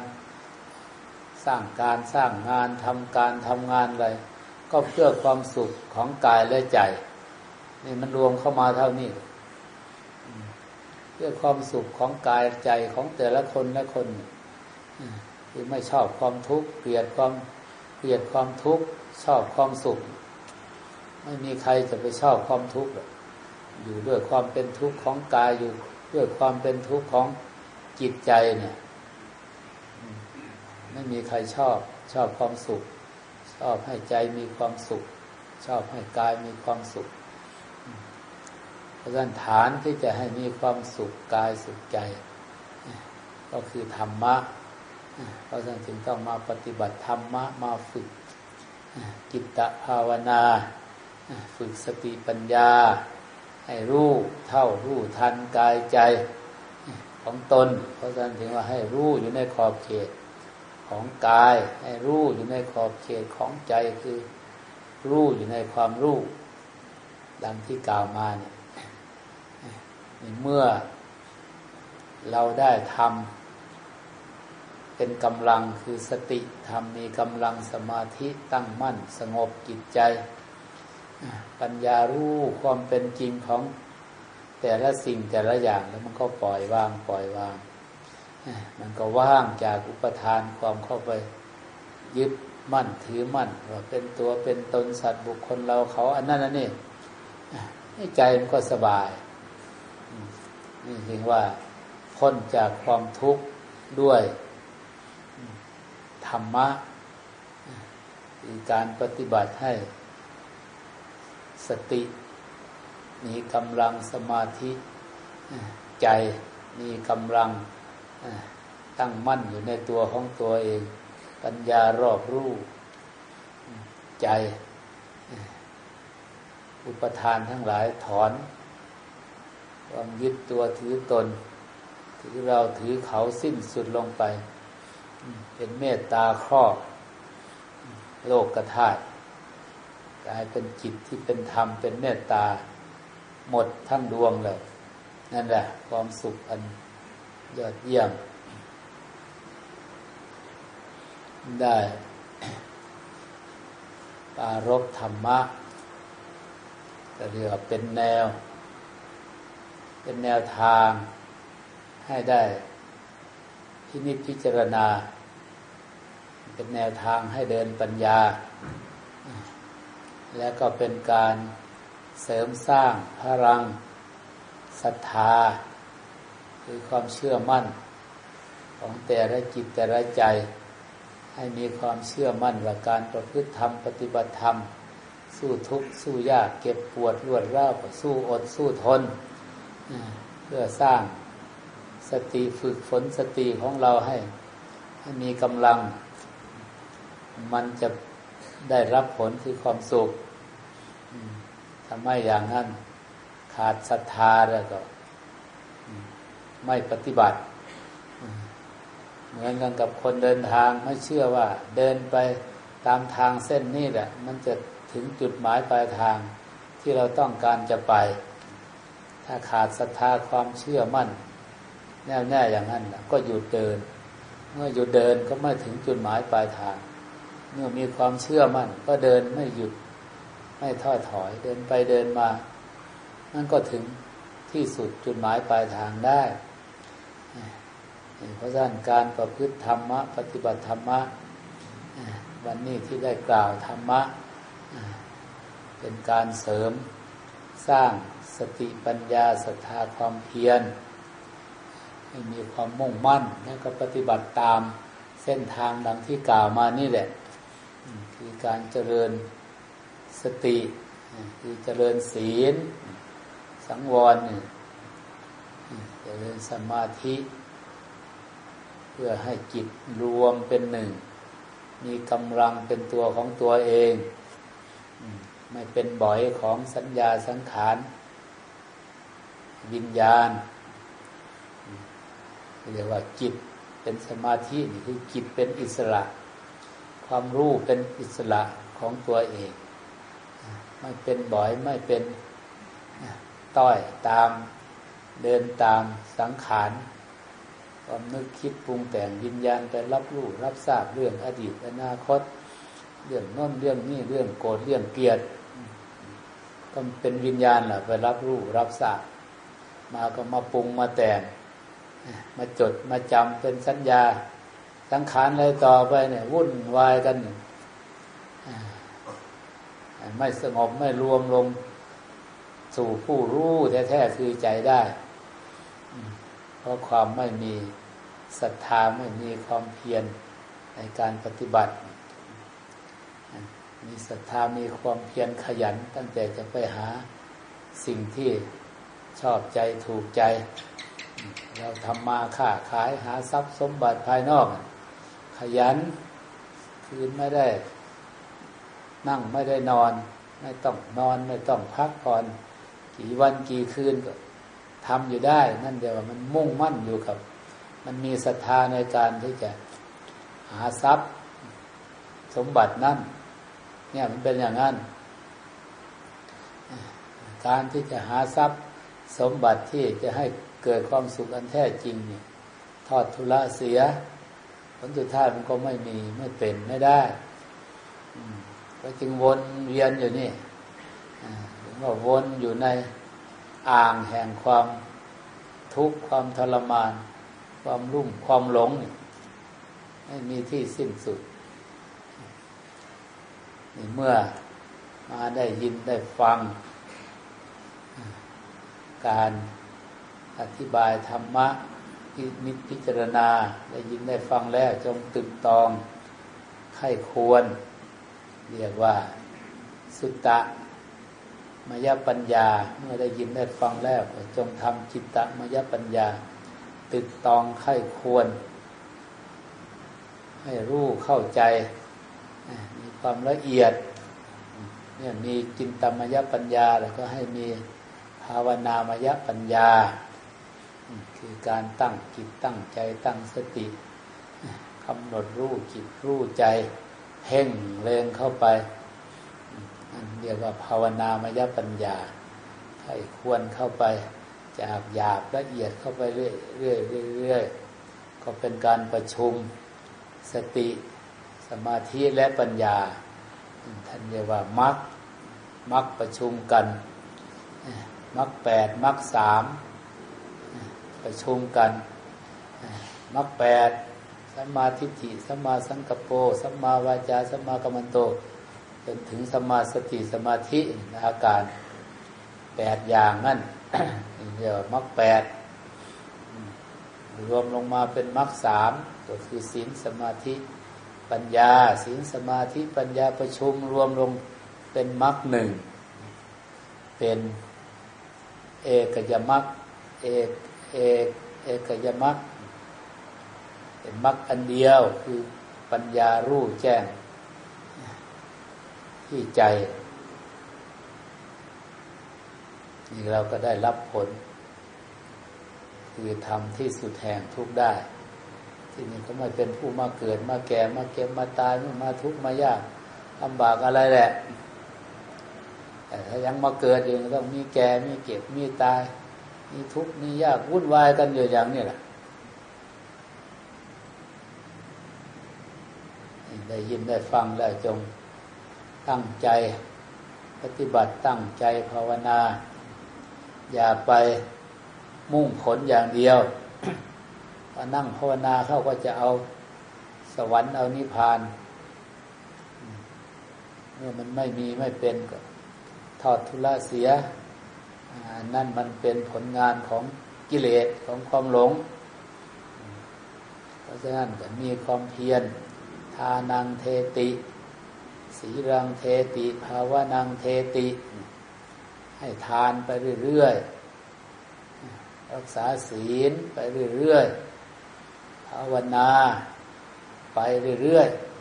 สร้างการสร้างงานทำการทำงานอะไร ก็เพื่อความสุขของกายและใจ นี่มันรวมเข้ามาเท่านี้ เพื่อความสุขของกายใจของแต่ละคนละคนคือไม่ชอบความทุกข์เกลียดความเกลียดความทุกข์ชอบความสุข ไม่มีใครจะไปชอบความทุกข์อยู่ด้วยความเป็นทุกข์ของกายอยู่ด้วยความเป็นทุกข์ของจิตใจเนี่ย ไม่มีใครชอบชอบความสุข อบให้ใจมีความสุข ชอบให้กายมีความสุขเพราะฉะนั้นฐานที่จะให้มีความสุขกายสุขใจ ก็คือธรรมะ เพราะฉะนั้นจึงต้องมาปฏิบัติธรรมะมาฝึกจิตตภาวนา ฝึกสติปัญญา ให้รู้เท่ารู้ทันกายใจของตน เพราะฉะนั้นถึงว่าให้รู้อยู่ในขอบเขต ของกาย ให้รู้อยู่ในขอบเขตของใจคือรู้อยู่ในความรู้ดังที่กล่าวมาเนี่ยเมื่อเราได้ทำเป็นกำลังคือสติทำมีกำลังสมาธิตั้งมั่นสงบจิตใจ ปัญญารู้ความเป็นจริงของแต่ละสิ่งแต่ละอย่างแล้วมันก็ปล่อยวางปล่อยวาง มันก็ว่างจากอุปทานความเข้าไปยึดมั่นถือมั่นว่าเป็นตัวเป็นตนสัตว์บุคคลเราเขาอันนั้นอันนี้ใใจมันก็สบายนี่ถึงว่าพ้นจากความทุกข์ด้วยธรรมะคือการปฏิบัติให้ สติ มีกำลังสมาธิ ใจมีกำลัง ตั้งมั่นอยู่ในตัวของตัวเอง ปัญญารอบรู้ใจ อุปทานทั้งหลายถอน ความยึดตัวถือตน ถือเราถือเขาสิ้นสุดลงไป เป็นเมตตาครอบโลกกระทากลายเป็นจิตที่เป็นธรรมเป็นเมตตา หมดทั้งดวงเลย นั่นแหละ ความสุขอัน ยอดเยี่ยม ได้ปารบธรรมะก็เรียกว่าเป็นแนว เป็นแนวทางให้ได้พินิจพิจารณา เป็นแนวทางให้เดินปัญญา และก็เป็นการเสริมสร้างพลังศรัทธา คือความเชื่อมั่นของแต่ละจิตแต่ละใจ ให้มีความเชื่อมั่นว่าการประพฤติธรรมปฏิบัติธรรม สู้ทุกข์สู้ยากเก็บปวดรวดร้าวสู้อดสู้ทน เพื่อสร้างสติฝึกฝนสติของเราให้ ให้มีกำลัง มันจะได้รับผลคือความสุขทำให้อย่างนั้น ขาดศรัทธาแล้วก็ ไม่ปฏิบัติ เหมือนกันกับคนเดินทางไม่เชื่อว่า เดินไปตามทางเส้นนี้แหละ มันจะถึงจุดหมายปลายทางที่เราต้องการจะไป ถ้าขาดศรัทธาความเชื่อมั่น แน่วแน่อย่างนั้นก็หยุดเดิน เมื่อหยุดเดินก็ไม่ถึงจุดหมายปลายทาง เมื่อมีความเชื่อมั่น ก็เดินไม่หยุด ไม่ท้อถอยเดินไปเดินมานั่นก็ถึงที่สุดจุดหมายปลายทางได้ เพราะฉะนั้นการประพฤติธรรมะ ปฏิบัติธรรมะวันนี้ที่ได้กล่าวธรรมะ เป็นการเสริมสร้างสติปัญญาศรัทธาความเพียรให้มีความมุ่งมั่น แล้วก็ปฏิบัติตามเส้นทางดังที่กล่าวมานี่แหละ คือการเจริญสติ คือเจริญศีล สังวรเจริญสมาธิ เพื่อให้จิตรวมเป็นหนึ่ง มีกำลังเป็นตัวของตัวเอง ไม่เป็นบ่อยของสัญญาสังขาร วิญญาณเรียกว่าจิตเป็นสมาธินี่คือจิตเป็นอิสระ ความรู้เป็นอิสระของตัวเอง ไม่เป็นบ่อยไม่เป็นต้อยตามเดินตามสังขาร ความนึกคิดปรุงแต่งวิญญาณไปรับรู้รับทราบเรื่องอดีตอนาคต เรื่องน้นเรื่องนี้เรื่องโกรธเรื่องเกลียดก็เป็นวิญญาณแหละไปรับรู้รับทราบ มาก็มาปรุงมาแต่ง มาจดมาจำเป็นสัญญาสังขารอะไรต่อไปเนี่ยวุ่นวายกัน ไม่สงบไม่รวมลงสู่ผู้รู้แท้ๆคือใจได้ เพราะความไม่มีศรัทธาไม่มีความเพียรในการปฏิบัติ มีศรัทธามีความเพียรขยัน ตั้งแต่จะไปหาสิ่งที่ชอบใจถูกใจ เราทำมาค้าขายหาทรัพย์สมบัติภายนอก ขยันคืนไม่ได้ นั่งไม่ได้นอน ไม่ต้องนอนไม่ต้องพักผ่อน กี่วันกี่คืนก็ ทำอยู่ได้ นั่นเดียวมันมุ่งมั่นอยู่กับ มันมีศรัทธาในการที่จะหาทรัพย์ สมบัตินั่น เนี่ยมันเป็นอย่างนั้น การที่จะหาทรัพย์สมบัติที่จะให้เกิดความสุขอันแท้จริงเนี่ยทอดทุละเสียผลสุดท้ายมันก็ไม่มีไม่เป็นไม่ได้ก็จึงวนเวียนอยู่นี่ถึงว่าวนอยู่ใน อ่างแห่งความทุกข์ความทรมาน ความรุ่มความหลงไม่มีที่สิ้นสุดนี่เมื่อมาได้ยินได้ฟัง การอธิบายธรรมะที่นิพพิจารณา ได้ยินได้ฟังแล้วจงตึกตองไข้ควร เรียกว่า สุตตะ มยปัญญา เมื่อได้ยินได้ฟังแล้วจงทำจิตตมยปัญญาตึกตองไข้ควร ให้รู้เข้าใจ มีความละเอียดเนี่ยมีจินตมยปัญญา แล้วก็ให้มีภาวนามยปัญญา คือการตั้งจิตตั้งใจตั้งสติกำหนดรู้จิตรู้ใจเพ่งเลงเข้าไป เรียกว่าภาวนามยปัญญาให้ควรเข้าไปจากหยาบละเอียดเข้าไปเรื่อยเรื่อยเรื่อยก็เป็นการประชุมสติสมาธิและปัญญาท่านเรียกว่ามัคมัคประชุมกันมัคแปดมัคสามประชุมกันมรรคแปดสัมมาทิฏฐิสัมมาสังกปรสัมมาวาจาสัมมากัมมันโต จนถึงสมาสติสมาธิอาการแปดอย่างนั่นเรียกว่ามรรคแปดรวมลงมาเป็นมรรคสามก็คือศีลสมาธิปัญญาศีลสมาธิปัญญาประชุมรวมลงเป็นมรรคหนึ่งเป็นเอกยมรรคเอกเอกเอกยมัคเป็นมัคอันเดียวคือปัญญารู้แจ้ง ที่ใจนี่เราก็ได้รับผล คือทำที่สุดแห่งทุกได้ ที่นี่ก็ไม่เป็นผู้มาเกิดมาแก่มาเก็บมาตายมาทุกข์มายากลำบากอะไรแหละแต่ถ้ายังมาเกิดอยู่ต้องมีแก่มีเก็บมีตาย มีทุกข์มียากวุ่นวายกันอยู่อย่างนี้แหละได้ยินได้ฟังแล้วจง ตั้งใจ ปฏิบัติตั้งใจภาวนา อย่าไปมุ่งผลอย่างเดียวพอนั่งภาวนาเขาก็จะเอาสวรรค์เอานิพพาน เมื่อมันไม่มีไม่เป็นก็ทอดทุละเสีย นั่นมันเป็นผลงานของกิเลสของความหลงก็ราะฉะนั้นจะมีความเพียรทานังเทติ สีรังเทติภาวนังเทติ ให้ทานไปเรื่อยๆรักษาศีลไปเรื่อยๆภาวนาไปเรื่อยๆ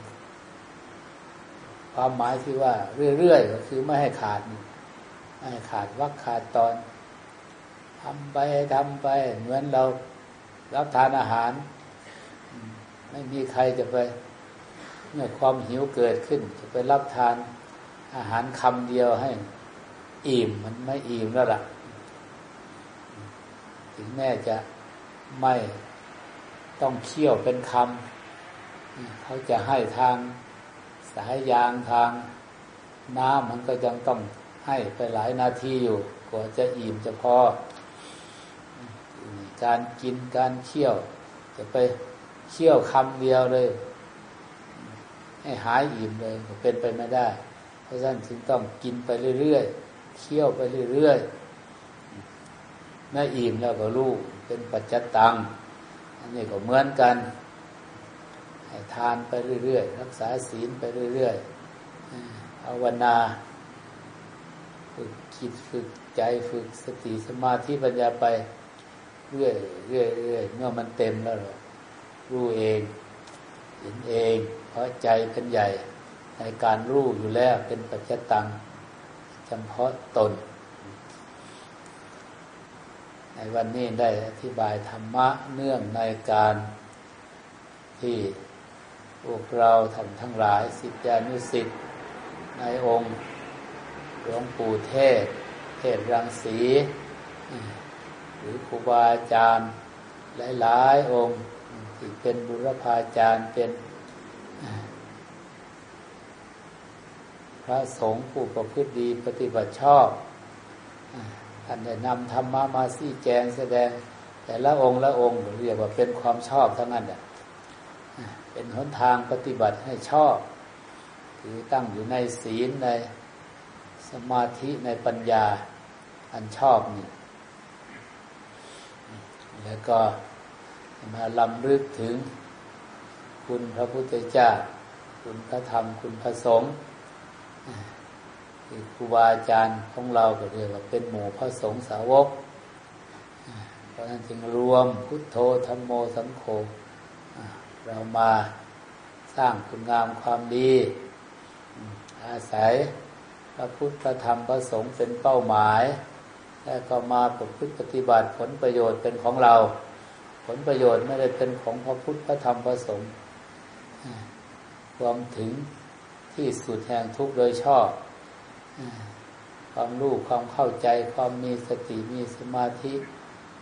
ความหมายที่ว่าเรื่อยๆก็คือไม่ให้ขาดไม่ให้ขาดวักขาดตอนทำไปทำไป เหมือนเรารับทานอาหาร ไม่มีใครจะไป เมื่อความหิวเกิดขึ้น จะไปรับทานอาหารคำเดียวให้อิ่มมันไม่อิ่มแล้วล่ะ ถึงแม้จะไม่ต้องเคี่ยวเป็นคำเขาจะให้ทางสายยางทางน้ำมันก็ยังต้องให้ไปหลายนาทีอยู่กว่าจะอิ่มจะพอ การกินการเคี่ยว จะไปเคี่ยวคำเดียวเลย ให้หายอิ่มเลยเป็นไปไม่ได้ เพราะฉะนั้นจึงต้องกินไปเรื่อยๆเคี่ยวไปเรื่อยๆแม่อิ่มแล้วก็รู้เป็นปัจจตังอันนี้ก็เหมือนกันให้ทานไปเรื่อยๆรักษาศีลไปเรื่อยๆภาวนาฝึกคิดฝึกใจฝึกสติสมาธิปัญญาไปเรื่อยๆเรื่อยๆเมื่อมันเต็มแล้วหรอรู้เอง เห็นเอง เพราะใจเป็นใหญ่ในการรู้อยู่แล้วเป็นปัจจตังเฉพาะตน ในวันนี้ได้อธิบายธรรมะเนื่องในการที่พวกเราท่านทั้งหลายสิทธิานุสิทธิ์ในองค์หลวงปู่เทศ เทศรังสี หรือครูบาอาจารย์หลาย ๆ องค์ที่เป็นบุรพาจารย์เป็น พระสงฆ์ผู้ประพฤติดีปฏิบัติชอบท่านได้นำธรรมะมาซี่แจงแสดง แต่ละองค์ละองค์เรียกว่าเป็นความชอบทั้งนั้นเป็นหนทางปฏิบัติให้ชอบถือตั้งอยู่ในศีลในสมาธิในปัญญาอันชอบนี่แล้วก็มาลำลึกถึงคุณพระพุทธเจ้า คุณพระธรรม คุณพระสงฆ์ ครูบาอาจารย์ของเราก็เรียกว่าเป็นหมู่พระสงฆ์สาวกเพราะนั้นจึงรวมพุทโธธรรมโมสังโฆเรามาสร้างคุณงามความดี อาศัยพระพุทธพระธรรมพระสงฆ์เป็นเป้าหมาย และก็มาประพฤติปฏิบัติผลประโยชน์เป็นของเรา ผลประโยชน์ไม่ได้เป็นของพระพุทธพระธรรมพระสงฆ์รวมถึง ที่สุดแห่งทุกโดยชอบความรู้ความเข้าใจ ความมีสติมีสมาธิ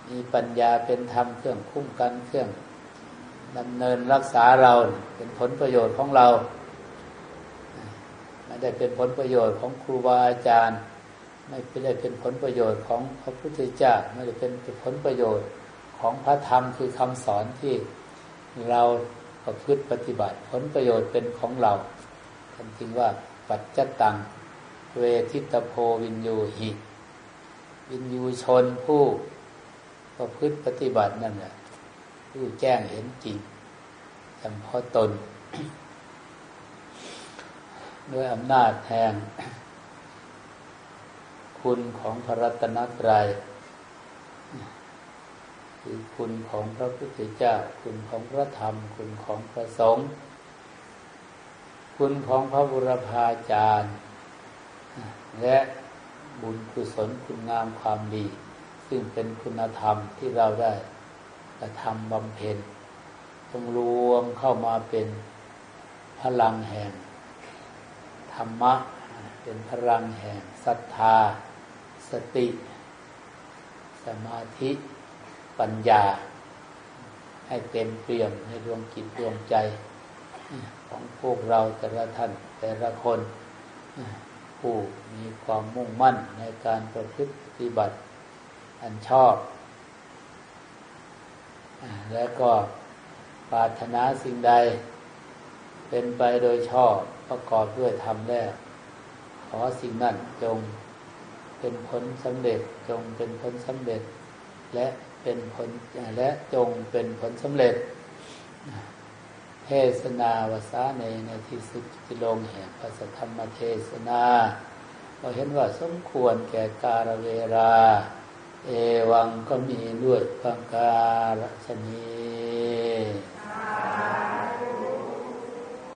มีปัญญาเป็นธรรมเครื่องคุ้มกันเครื่องดำเนินรักษาเราเป็นผลประโยชน์ของเราไม่ได้เป็นผลประโยชน์ของครูบาอาจารย์ ไม่ได้เป็นผลประโยชน์ของพระพุทธเจ้าไม่ได้เป็นผลประโยชน์ของพระธรรมคือคำสอนที่เราประพฤติปฏิบัติผลประโยชน์เป็นของเรา ท่านจึงว่า ปัจจตัง เวทิตโพวินยูหิวินยูชนผู้ประพฤติปฏิบัตินั่นแหละผู้แจ้งเห็นจริงจำเพาะตน ด้วยอำนาจแห่งคุณของพระรัตนตรัยคือคุณของพระพุทธเจ้า คุณของพระธรรม คุณของพระสงฆ์ คุณของพระบุรพาจารย์ และบุญกุศลคุณงามความดี ซึ่งเป็นคุณธรรมที่เราได้กระทำบำเพ็ญต้องรวมเข้ามาเป็นพลังแห่ง ธรรมะ เป็นพลังแห่งศรัทธา สติ สมาธิปัญญา ให้เต็มเปี่ยมในดวงจิตดวงใจ ของพวกเราแต่ละท่านแต่ละคน ผู้มีความมุ่งมั่นในการประพฤติปฏิบัติ อันชอบ และก็ปรารถนาสิ่งใด เป็นไปโดยชอบประกอบด้วยธรรมแล้วขอสิ่งนั้นจงเป็นผลสำเร็จจงเป็นผลสำเร็จ และเป็นผลและจงเป็นผลสำเร็จ เทศนาวสาในในที่สุดจิลงแห่งพระธรรมเทศนาเราเห็นว่าสมควรแก่กาลเวลา เอวังก็มีด้วยปังการชนี